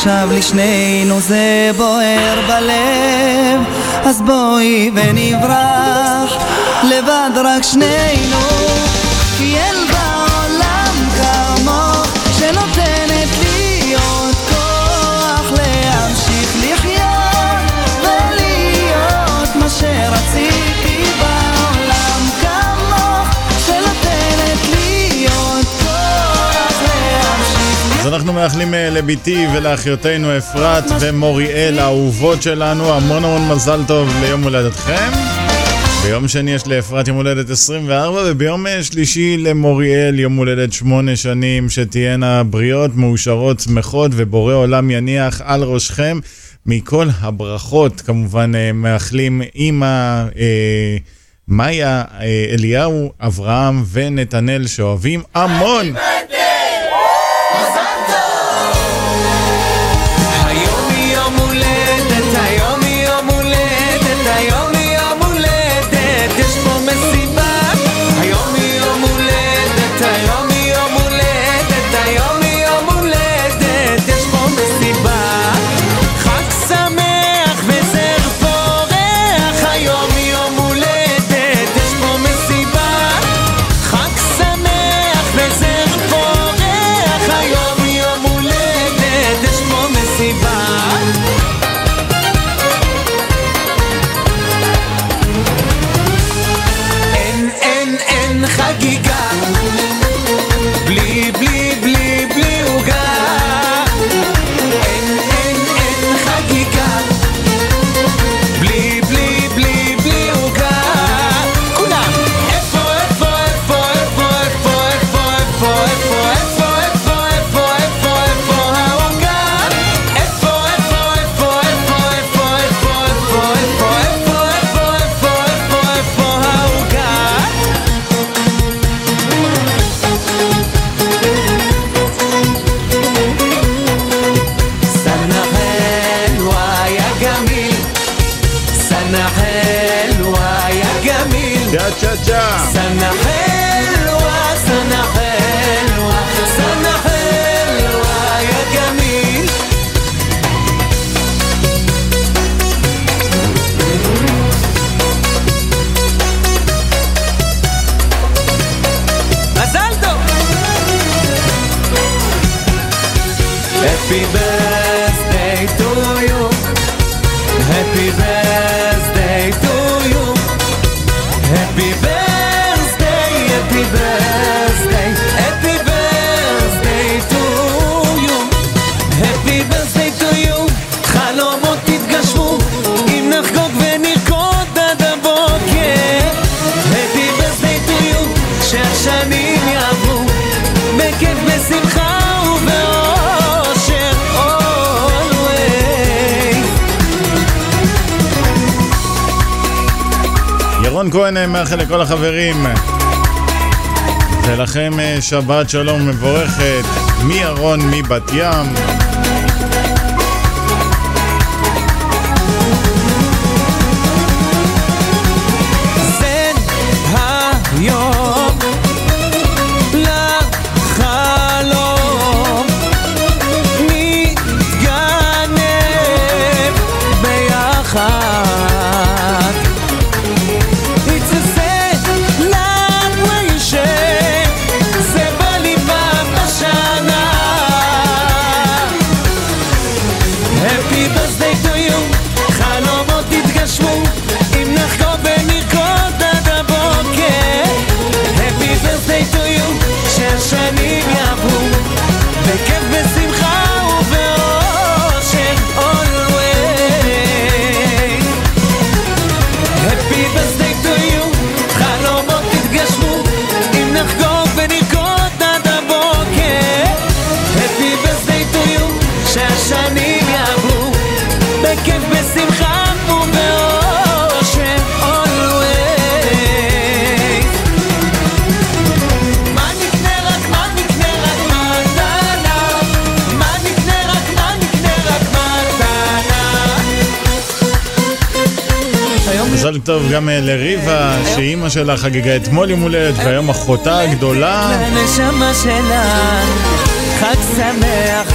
עכשיו לשנינו זה בוער בלב. אז בואי ונברח לבד רק שנינו. כי אין אנחנו מאחלים אה, לביתי ולאחיותינו אפרת ומוריאל, האהובות שלנו, המון המון מזל טוב ליום הולדתכם. ביום שני יש לאפרת יום הולדת 24, וביום אה, שלישי למוריאל יום הולדת 8 שנים, שתהיינה בריאות, מאושרות, שמחות, ובורא עולם יניח על ראשכם. מכל הברכות, כמובן, אה, מאחלים אימא... אה, מאיה, אליהו, אברהם ונתנאל שאוהבים המון. כהן מאחל לכל החברים. ולכם אה, שבת שלום מבורכת, מירון מבת ים. גם אה, לריבה, שאימא שלה חגגה אתמול יום הולדת, והיום אחותה הגדולה. לנשמה שלה, חג שמח,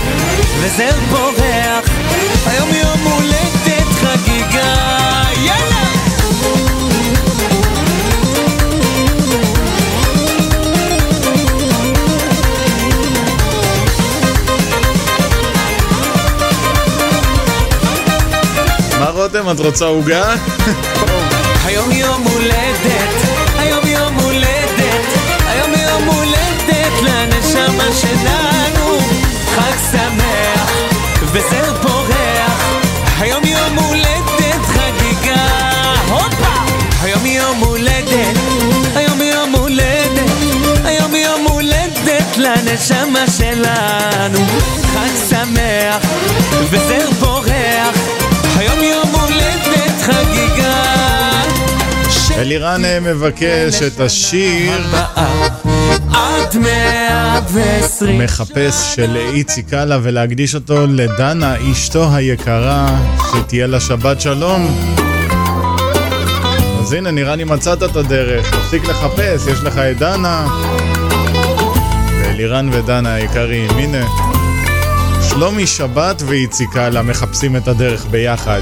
וזר פורח, היום יום הולדת חגיגה, יאללה! מה רותם, את רוצה עוגה? היום יום הולדת, היום יום הולדת, היום יום הולדת לנשמה שלנו. חג שמח, וזר פורח, היום יום הולדת חגיגה. הופה! היום יום הולדת, היום יום הולדת, היום יום הולדת לנשמה שלנו. חג שמח, וזר פורח, היום יום הולדת חגיגה. אלירן אה, מבקש את השיר עד מאה ועשרים מחפש של איציק קאלה ולהקדיש אותו לדנה, אשתו היקרה, שתהיה לה שבת שלום. אז הנה, נראה לי מצאת את הדרך, תפסיק לחפש, יש לך את דנה. ואלירן ודנה היקרים, הנה. שלומי שבת ואיציק קאלה מחפשים את הדרך ביחד.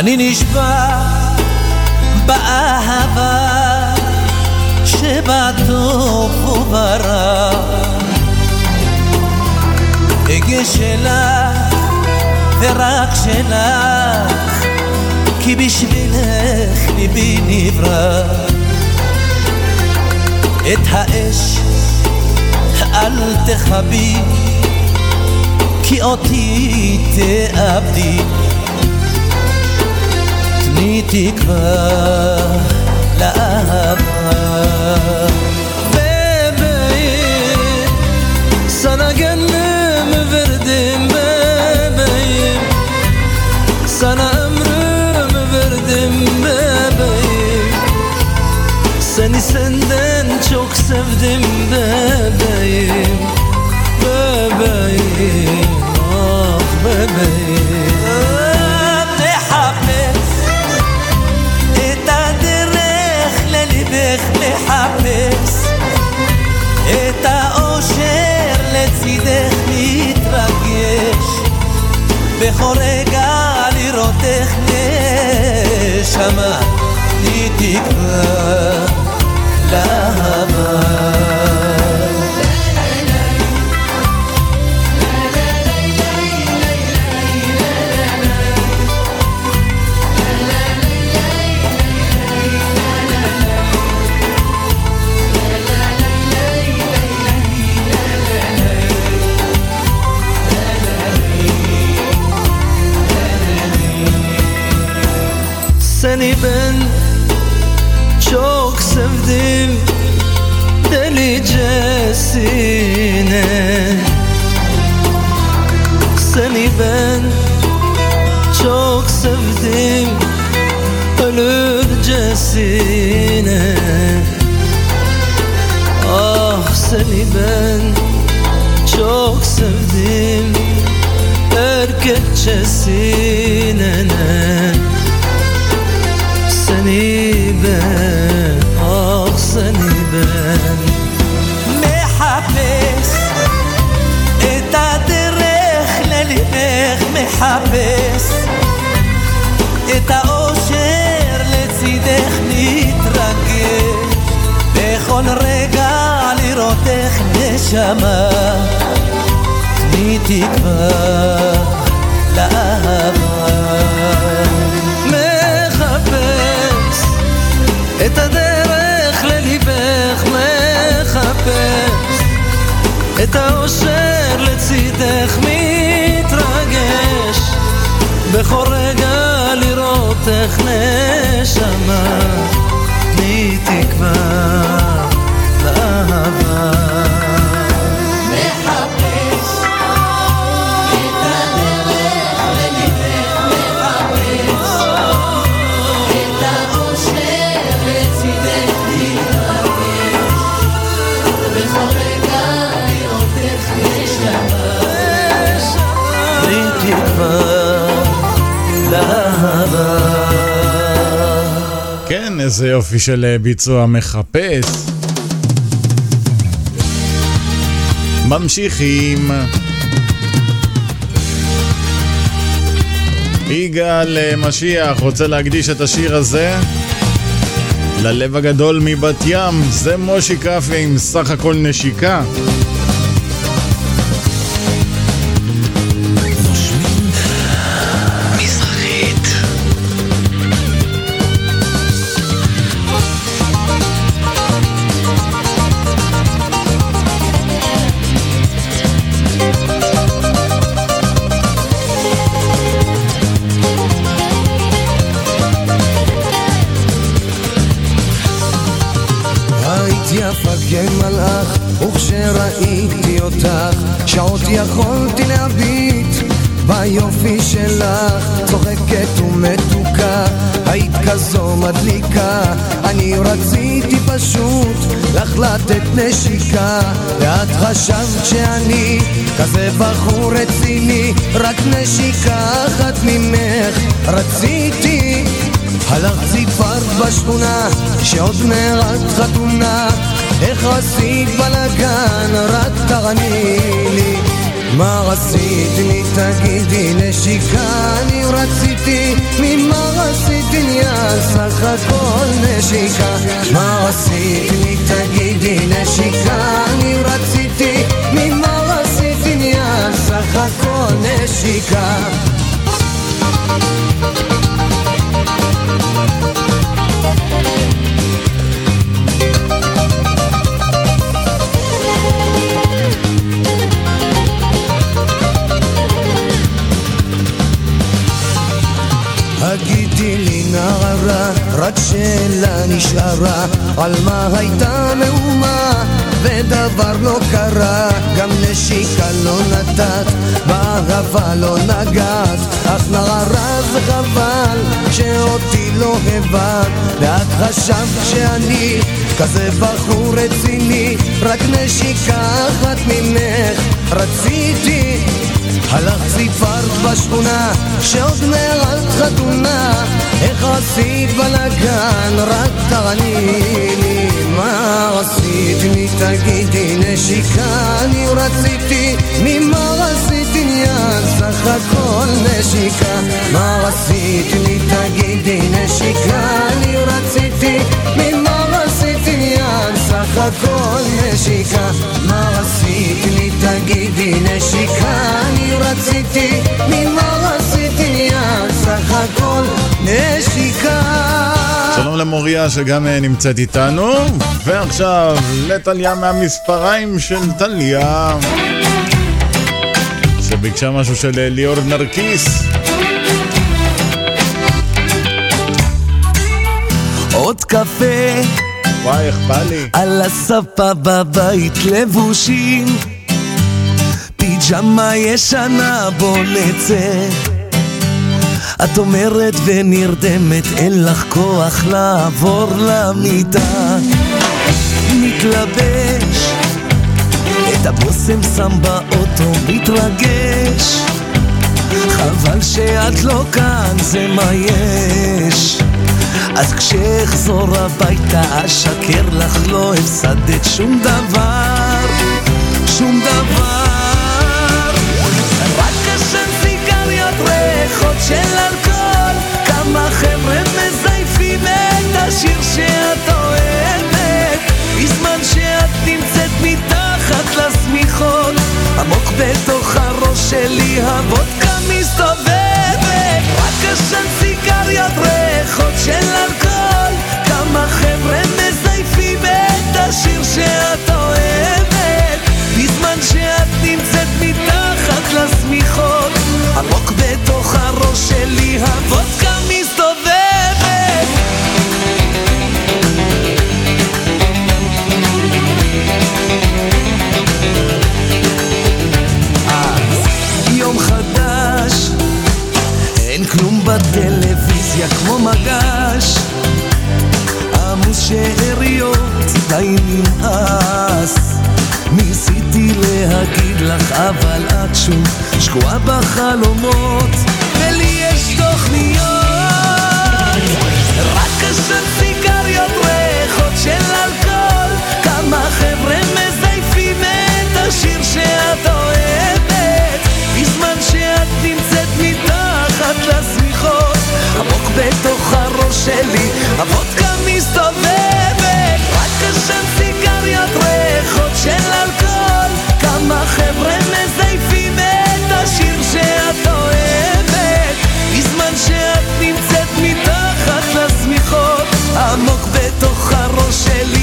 אני נשבע באהבה שבטוב וברע אגה שלך ורק שלך כי בשבילך ליבי נברא. את האש אל תכבי כי אותי תאבדי תני תקווה לאהבה נשמה תני תקווה ben çok sevdim erkekçesine seni ben, ah seni ben מחפש את הדרך לליבך מחפש את נשמה תני תקווה לאהבה? מחפש את הדרך לליבך מחפש את האושר לצידך. מתרגש בכל רגע לראותך נשמה. תני תקווה לאהבה איזה יופי של אה, ביצוע מחפש. ממשיכים. יגאל אה, משיח רוצה להקדיש את השיר הזה ללב הגדול מבת ים, זה מושי קפי עם סך הכל נשיקה. יכולתי להביט ביופי שלך, צוחקת ומתוקה, היית כזו מדליקה, אני רציתי פשוט לך לתת נשיקה, ואת חשבת שאני כזה בחור רציני, רק נשיקה אחת ממך. רציתי הלכת סיפרת בשכונה שעוד מעט חתונה. איך עשית בלאגן? רק תעני לי מה רצית לי תגידי? נשיקה אני רציתי. ממה רצית עניין סך הכל נשיקה. מה רצית לי תגידי? נשיקה אני רציתי. ממה רצית עניין סך הכל נשיקה לי נערה, רק שאלה נשארה, על מה הייתה מהומה, ודבר לא קרה, גם נשיקה לא נתת, באהבה לא נגעת, אך נערה זה חבל, שאותי לא הבנת, ואת חשבת שאני כזה בחור רציני, רק נשיקה אחת ממך רציתי הלכת סיפרת בשכונה שעוד מעט חתונה. איך עשית בלאגן רק תעני לי מה עשית? לי תגידי נשיקה אני רציתי. ממה רצית עניין? סך הכל נשיקה. מה רצית לי תגידי נשיקה אני רציתי. ממה סך הכל נשיקה. מה רצית לי? תגידי נשיקה. אני רציתי ממה רצית עניין סך הכל נשיקה. שלום למוריה שגם אה, נמצאת איתנו, ועכשיו לטליה מהמספריים של טליה, שביקשה משהו של אה, ליאור נרקיס. עוד קפה וואי, איך בא לי. על הספה בבית לבושים פיג'מה ישנה בוא נצא את אומרת ונרדמת אין לך כוח לעבור למיטה. מתלבש את הבושם שם באוטו מתרגש. חבל שאת לא כאן זה מה יש אז כשאחזור הביתה אשקר לך לא הפסדת שום דבר שום דבר. רק עשן סיגריות ריחות של אלכוהול כמה חבר'ה מזייפים את השיר שאת אוהבת. בזמן שאת נמצאת מתחת לשמיכות עמוק בתוך הראש שלי הוודקה מסתובבת עשן סיגריות ריחות של אלכוהול. כמה חבר'ה כמו מגש עמוס שאריות די נמאס ניסיתי להגיד לך אבל את שוב שקועה בחלומות בתוך הראש שלי. הוודקה מסתובבת רק עשן סיגריות ריחות של אלכוהול. כמה חבר'ה מזייפים את השיר שאת אוהבת. בזמן שאת נמצאת מתחת לשמיכות עמוק בתוך הראש שלי.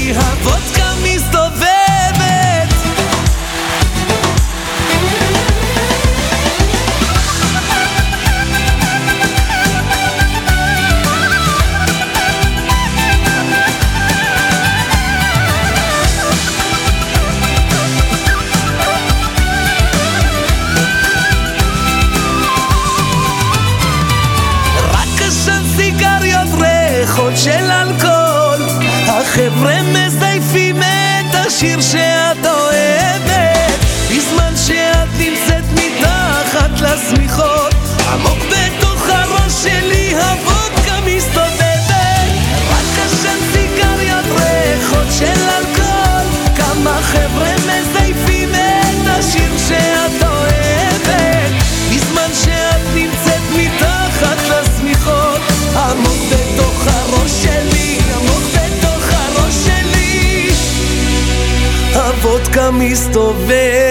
vestir-se מסתובב.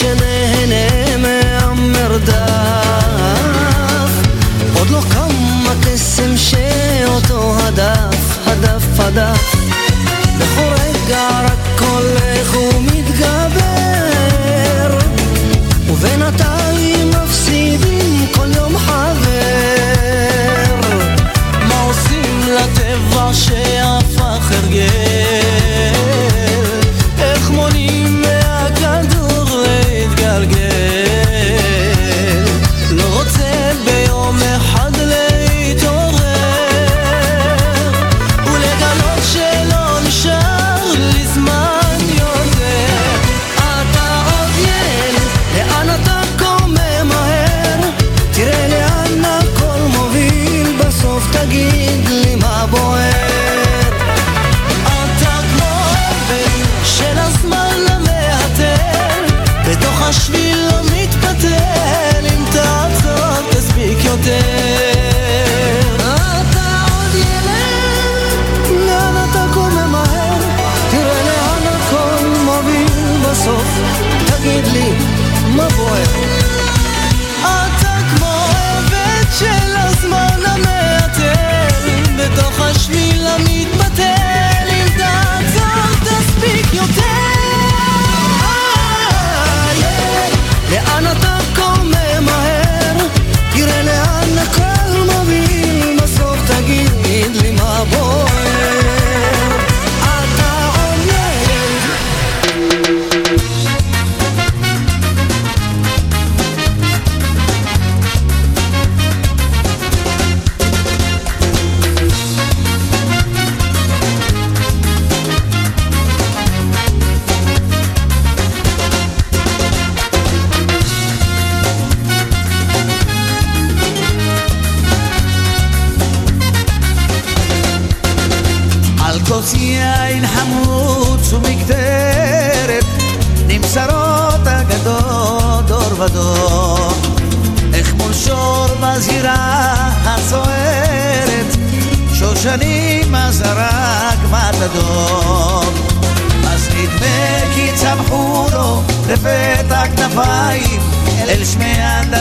שנהנה מהמרדף. עוד לא קם הקסם שאותו הדף, הדף, הדף. בכל רגע רק הולך ומתגבר. ובינתיים מפסידים כל יום חבר. מה עושים לטבע ש...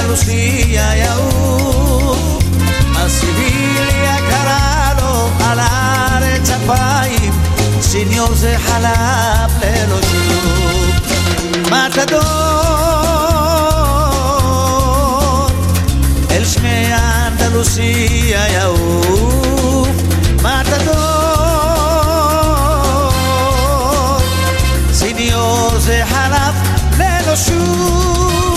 Lucía y aún a Sibilia קראנו על הארץ אפיים סיניור זה חלב ללא שילוב מתדור אל שמי אנדלוסיה יעוף מתדור סיניור זה חלב ללא שוב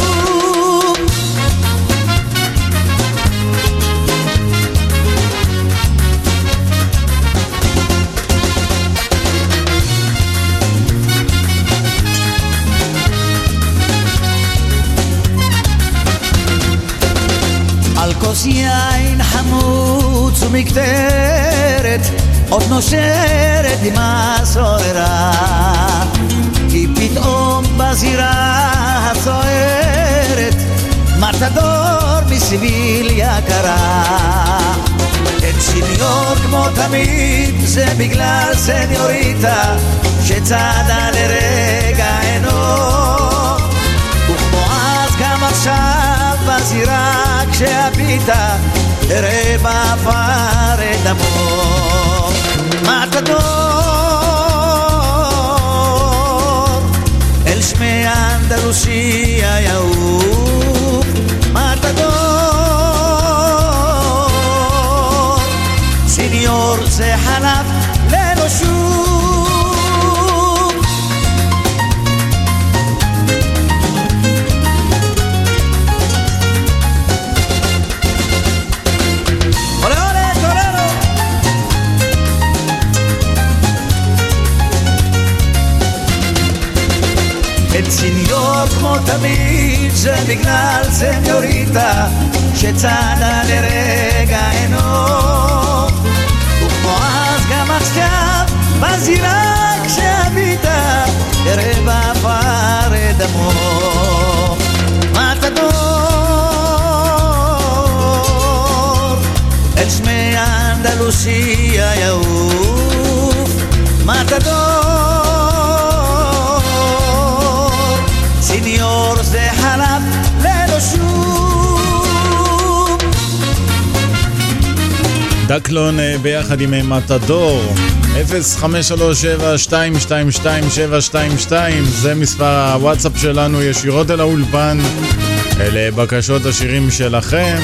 כוס יין חמוץ ומקטרת עוד נושרת דמעה סוערה כי פתאום בזירה הסוערת מתדור מסיביליה קרה אין סיניור כמו תמיד זה בגלל סניוריטה שצדה כשהביטה תראה בעפר את דמו מתדור אל שמי האנדלוסיה כמו תמיד זה בגלל סניוריטה שצדה לרגע עינו וכמו אז גם עכשיו בזירה כשהביטה תראה בעפר את דמו. מתדור אל שמי האנדלוסיה יעוף דקלון אה, ביחד עם אה, מתדור. 0537-222-722 זה מספר הוואטסאפ שלנו ישירות אל האולפן. אלה בקשות השירים שלכם.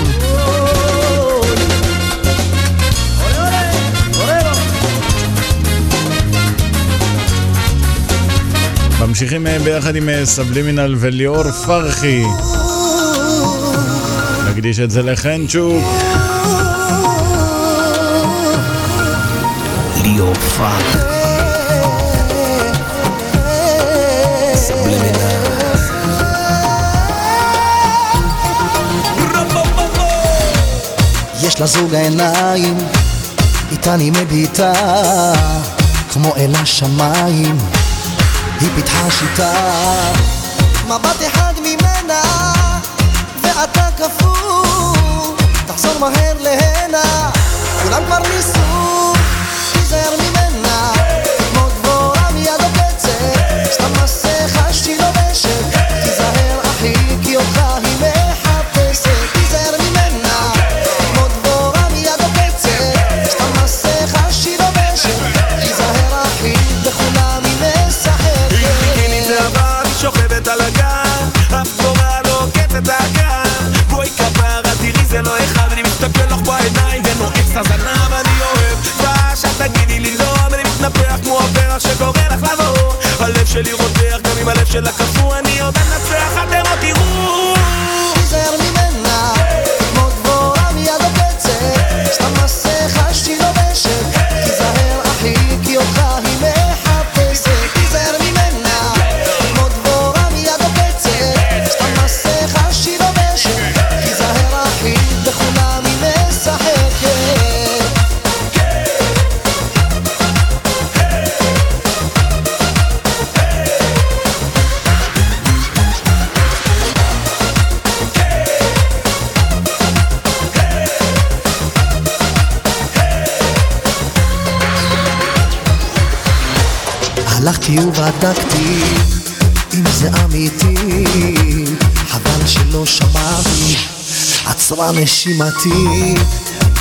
ממשיכים אה, ביחד עם סבלימינל וליאור פרחי. נקדיש את זה לחנצ'וק ליאור פרחי יש לה זוג העיניים, איתה אני מביטה, כמו אל השמיים, היא פיתחה שיטה. מבט אחד ממנה, ואתה קפוא, תחזור מהר להנה, כולם כבר ניסו, שקורא לך לבוא. הלב שלי רותח גם אם הלב שלה קפוא אני עוד אנצח אתם הלכתי ובדקתי אם זה אמיתי חבל שלא שמעתי. עצרה נשימתי.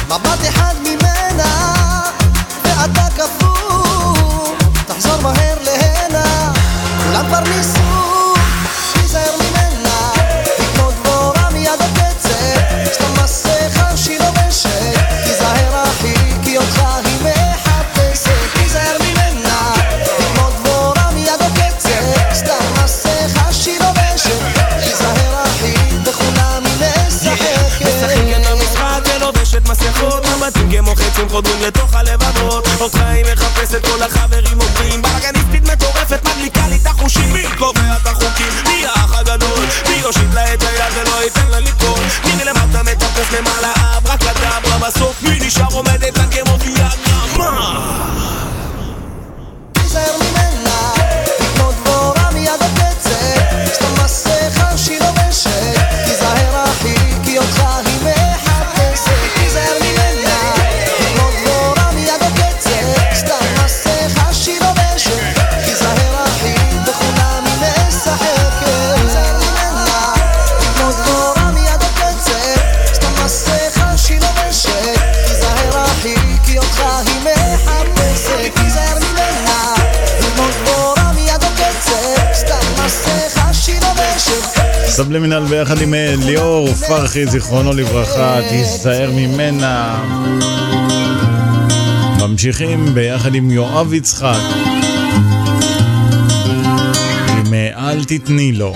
מבט אחד ממנה ואתה כפור תחזור מהר להנה. כולם כבר ניסו. החצים חודרים לתוך הלבבות אותך היא מחפשת כל החברים עוברים בלאגניסטית מטורפת מדליקה לי את החושים מי קובע את החוקים? מי האח הגדול? מי יושיט לה את היד ולא ייתן לה לקרוא? מי מלמטה מטפס למעלה אברה כדברה בסוף מי נשאר עומדת סבלימינל ביחד עם אה, ליאור פרחי, זיכרונו לברכה, תיזהר ממנה. ממשיכים ביחד עם יואב יצחק, עם אה, אל תתני לו.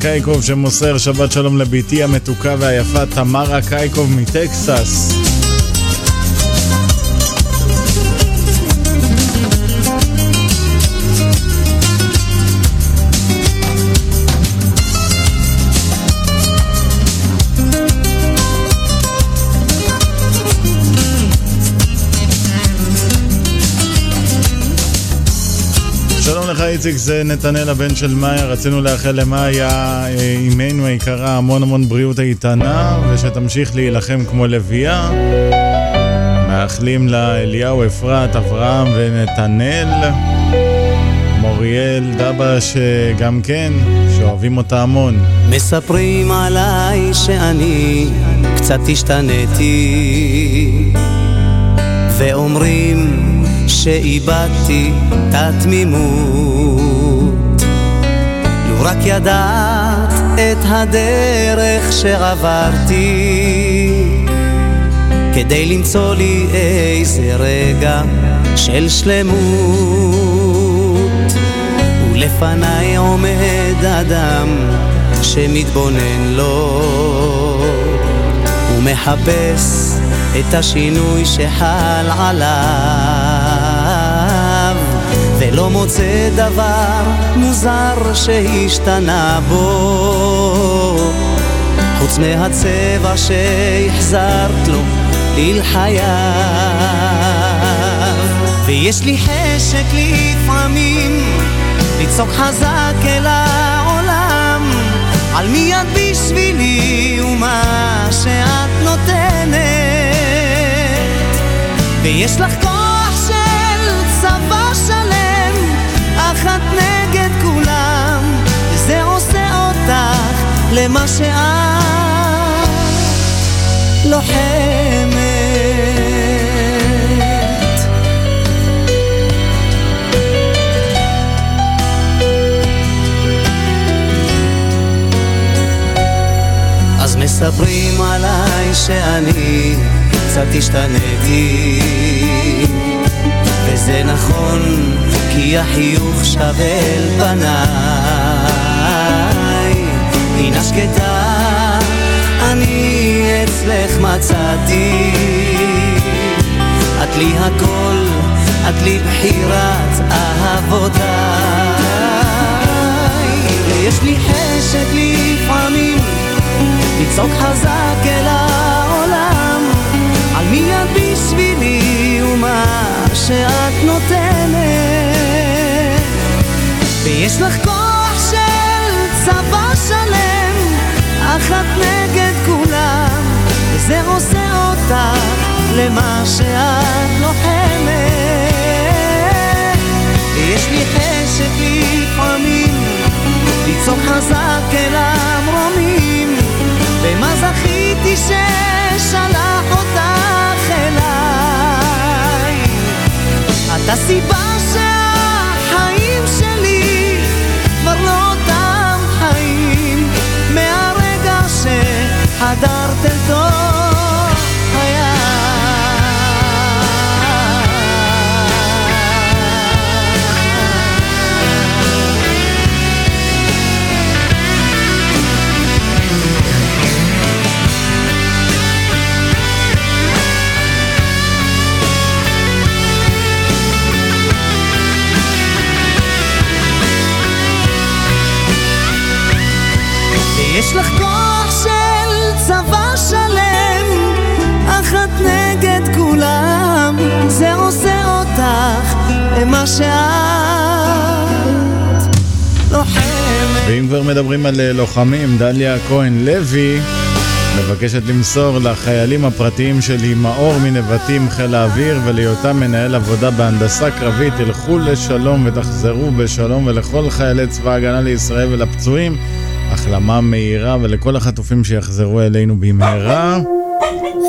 קייקוב שמוסר שבת שלום לביתי המתוקה והיפה תמרה קייקוב מטקסס. איציק, זה נתנאל הבן של מאיה, רצינו לאחל למאיה, אימנו היקרה, המון המון בריאות איתנה, ושתמשיך להילחם כמו לביאה. מאחלים לה אליהו, אפרת, אברהם ונתנאל. מוריאל, דבש גם כן, שאוהבים אותה המון. מספרים עליי שאני קצת השתניתי ואומרים שאיבדתי את התמימות. לו רק ידעת את הדרך שעברתי. כדי למצוא לי איזה רגע של שלמות. ולפניי עומד אדם שמתבונן לו. ומחפש את השינוי שחל עליו ולא מוצא דבר מוזר שהשתנה בו. חוץ מהצבע שהחזרת לו אל חייו. ויש לי חשק לפעמים לצעוק חזק אל העולם על מי את בשבילי ומה שאת נותנת. ויש לך כוח למה שאת לוחמת. אז מספרים עליי שאני קצת השתניתי. וזה נכון כי החיוך שווה אל פניי הנה שקטה אני אצלך מצאתי. את לי הכל, את לי בחירת אהבותיי. ויש לי חשק לפעמים לצעוק חזק אל העולם. על מי את בשבילי ומה שאת נותנת? ויש לך של צבא שלם אחת נגד כולם וזה עושה אותך למה שאת לוחמת. ויש לי חשק לפעמים לצעוק חזק אל המרומים ומה זכיתי ששלח אותך אליי? את הסיבה תוך חיי ויש לך כוח למה שאת לוחמת. ואם כבר מדברים על אה, לוחמים, דליה כהן לוי מבקשת למסור לחיילים הפרטיים שלי מאור מנבטים חיל האוויר וליותם מנהל עבודה בהנדסה קרבית תלכו לשלום ותחזרו בשלום ולכל חיילי צבא ההגנה לישראל ולפצועים החלמה מהירה ולכל החטופים שיחזרו אלינו במהרה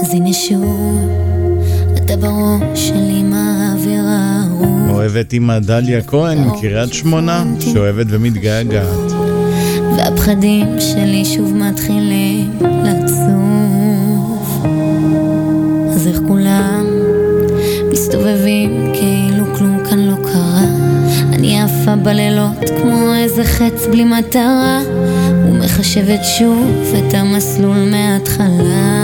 אז הנה שוב, אתה בראש מעבירה רוח. אוהבת אמא דליה כהן מקריית שמונה שאוהבת ומתגעגעת. הפחדים שלי שוב מתחילים לצוף. אז איך כולם מסתובבים כאילו כלום כאן לא קרה? אני עפה בלילות כמו איזה חץ בלי מטרה ומחשבת שוב את המסלול מההתחלה.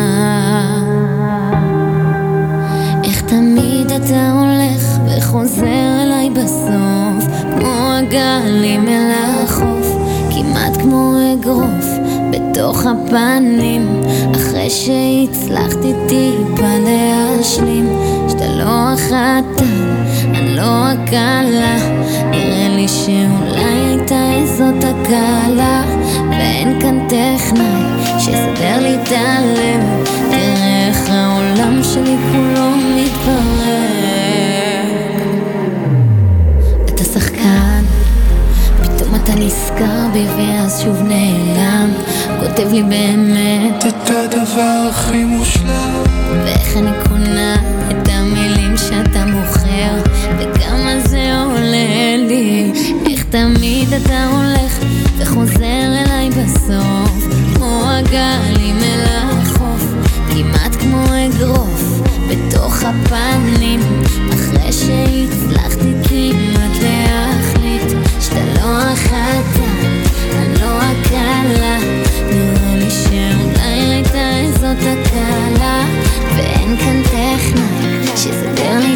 איך תמיד אתה הולך וחוזר אליי בסוף? כמו הגלים אל החוף כמעט כמו אגרוף בתוך הפנים. אחרי שהצלחתי טיפה להשלים שאתה לא החתן, אני לא הקלה. נראה לי שאולי הייתה איזו תקלה ואין כאן טכנאי שיסדר לי את הלב. תראה איך העולם שלי כולו מתפרק נזכר בי ואז שוב נעלם. כותב לי באמת את הדבר הכי מושלם. ואיך אני קונה את המילים שאתה מוכר וכמה זה עולה לי. איך תמיד אתה הולך וחוזר אליי בסוף כמו הגלים אל החוף. כמעט כמו אגרוף בתוך הפנים אחרי שהצלחתי כמעט להחליט ואין כאן טכנאי שיסדר לי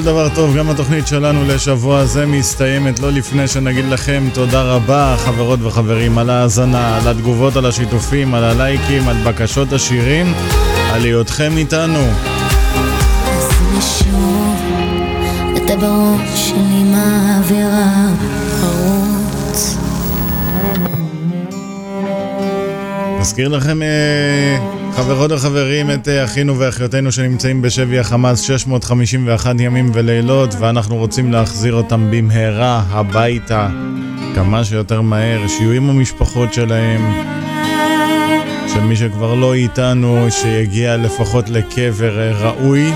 כל דבר טוב, גם התוכנית שלנו לשבוע זה מסתיימת לא לפני שנגיד לכם תודה רבה, חברות וחברים, על ההאזנה, על התגובות, על השיתופים, על הלייקים, על בקשות השירים, על היותכם איתנו. עשו שוב, אתה בראש שלי מעבירה ערוץ נזכיר לכם, אה, חברות וחברים, את אה, אחינו ואחיותינו שנמצאים בשבי החמאס 651 ימים ולילות, ואנחנו רוצים להחזיר אותם במהרה הביתה, כמה שיותר מהר, שיהיו עם המשפחות שלהם, שמי שכבר לא איתנו, שיגיע לפחות לקבר אה, ראוי,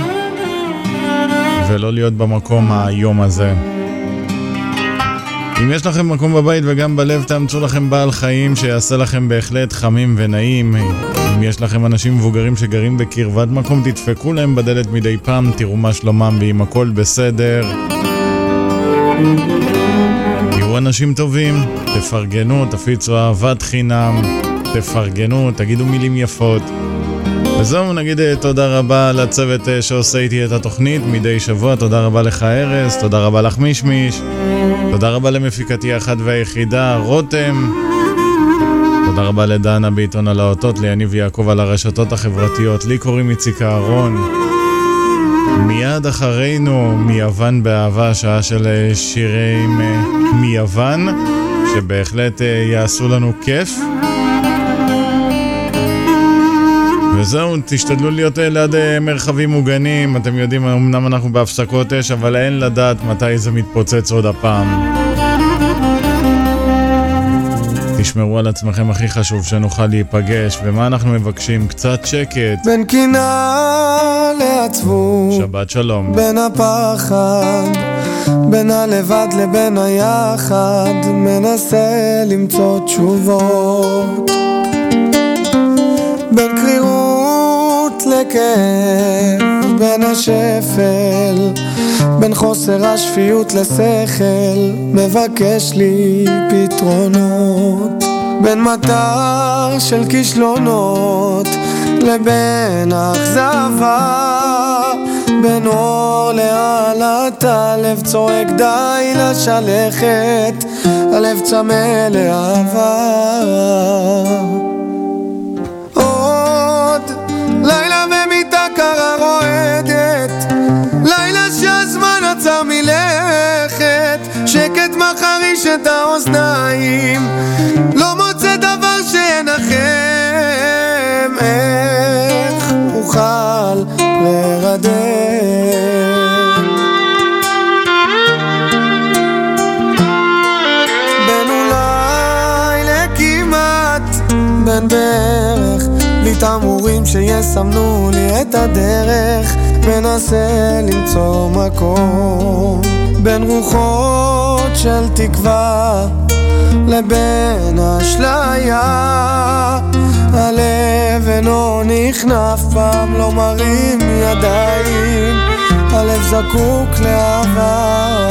ולא להיות במקום האיום הזה. אם יש לכם מקום בבית וגם בלב, תאמצו לכם בעל חיים שיעשה לכם בהחלט חמים ונעים. אם יש לכם אנשים מבוגרים שגרים בקרבת מקום, תדפקו להם בדלת מדי פעם, תראו מה שלומם ואם הכל בסדר. תהיו אנשים טובים, תפרגנו, תפיצו אהבת חינם, תפרגנו, תגידו מילים יפות. וזהו, נגיד אה, תודה רבה לצוות אה, שעושה איתי את התוכנית מדי שבוע, תודה רבה לך ארז, תודה רבה לך מישמיש, תודה רבה למפיקתי האחת והיחידה, רותם, תודה רבה לדנה בעיתון על האותות, ליניב יעקב על הרשתות החברתיות, לי קוראים איציק אהרון. מיד אחרינו, מיוון באהבה, שעה של אה, שירים מיוון, שבהחלט אה, יעשו לנו כיף. וזהו, תשתדלו להיות אה, ליד אה, מרחבים מוגנים, אתם יודעים, אמנם אנחנו בהפסקות אש, אבל אין לדעת מתי זה מתפוצץ עוד הפעם. תשמרו על עצמכם, הכי חשוב שנוכל להיפגש, ומה אנחנו מבקשים? קצת שקט. בין קנאה לעצבות שבת שלום. בין הפחד בין הלבד לבין היחד מנסה למצוא תשובות בין לכאב בין השפל בין חוסר השפיות לשכל מבקש לי פתרונות. בין מטר של כישלונות לבין אכזבה בין אור לעלת הלב צועק די לשלכת הלב צמא לאהבה רועדת לילה שהזמן עצר מלכת שקט מחריש את האוזניים. לא תמרורים שיסמנו לי את הדרך מנסה למצוא מקום. בין רוחות של תקווה לבין אשליה הלב אינו נכנע, אף פעם לא מרים ידיים הלב זקוק לאהבה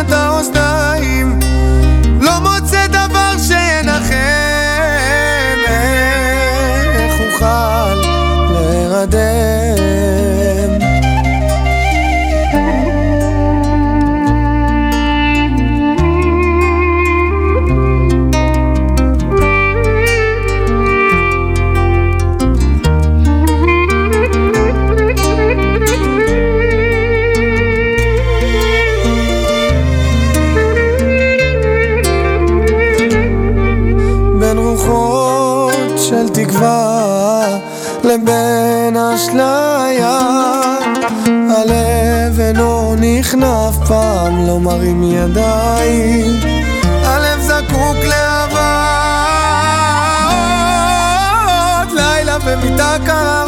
את האוזניים. לא מוצא דבר שינחם איך אוכל להירדם נכנע אף פעם לא מרים ידיים. הלב זקוק לאהבה. עוד לילה ומיטה קרה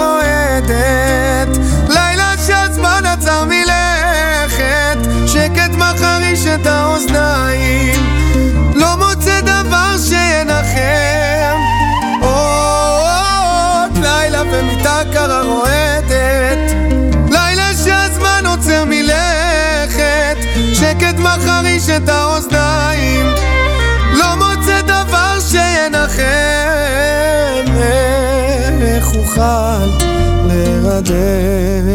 את האוזניים לא מוצא דבר שינחם איך אוכל להירדם?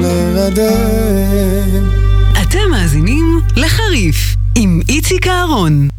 להירדם. אתם מאזינים לחריף עם איציק אהרון.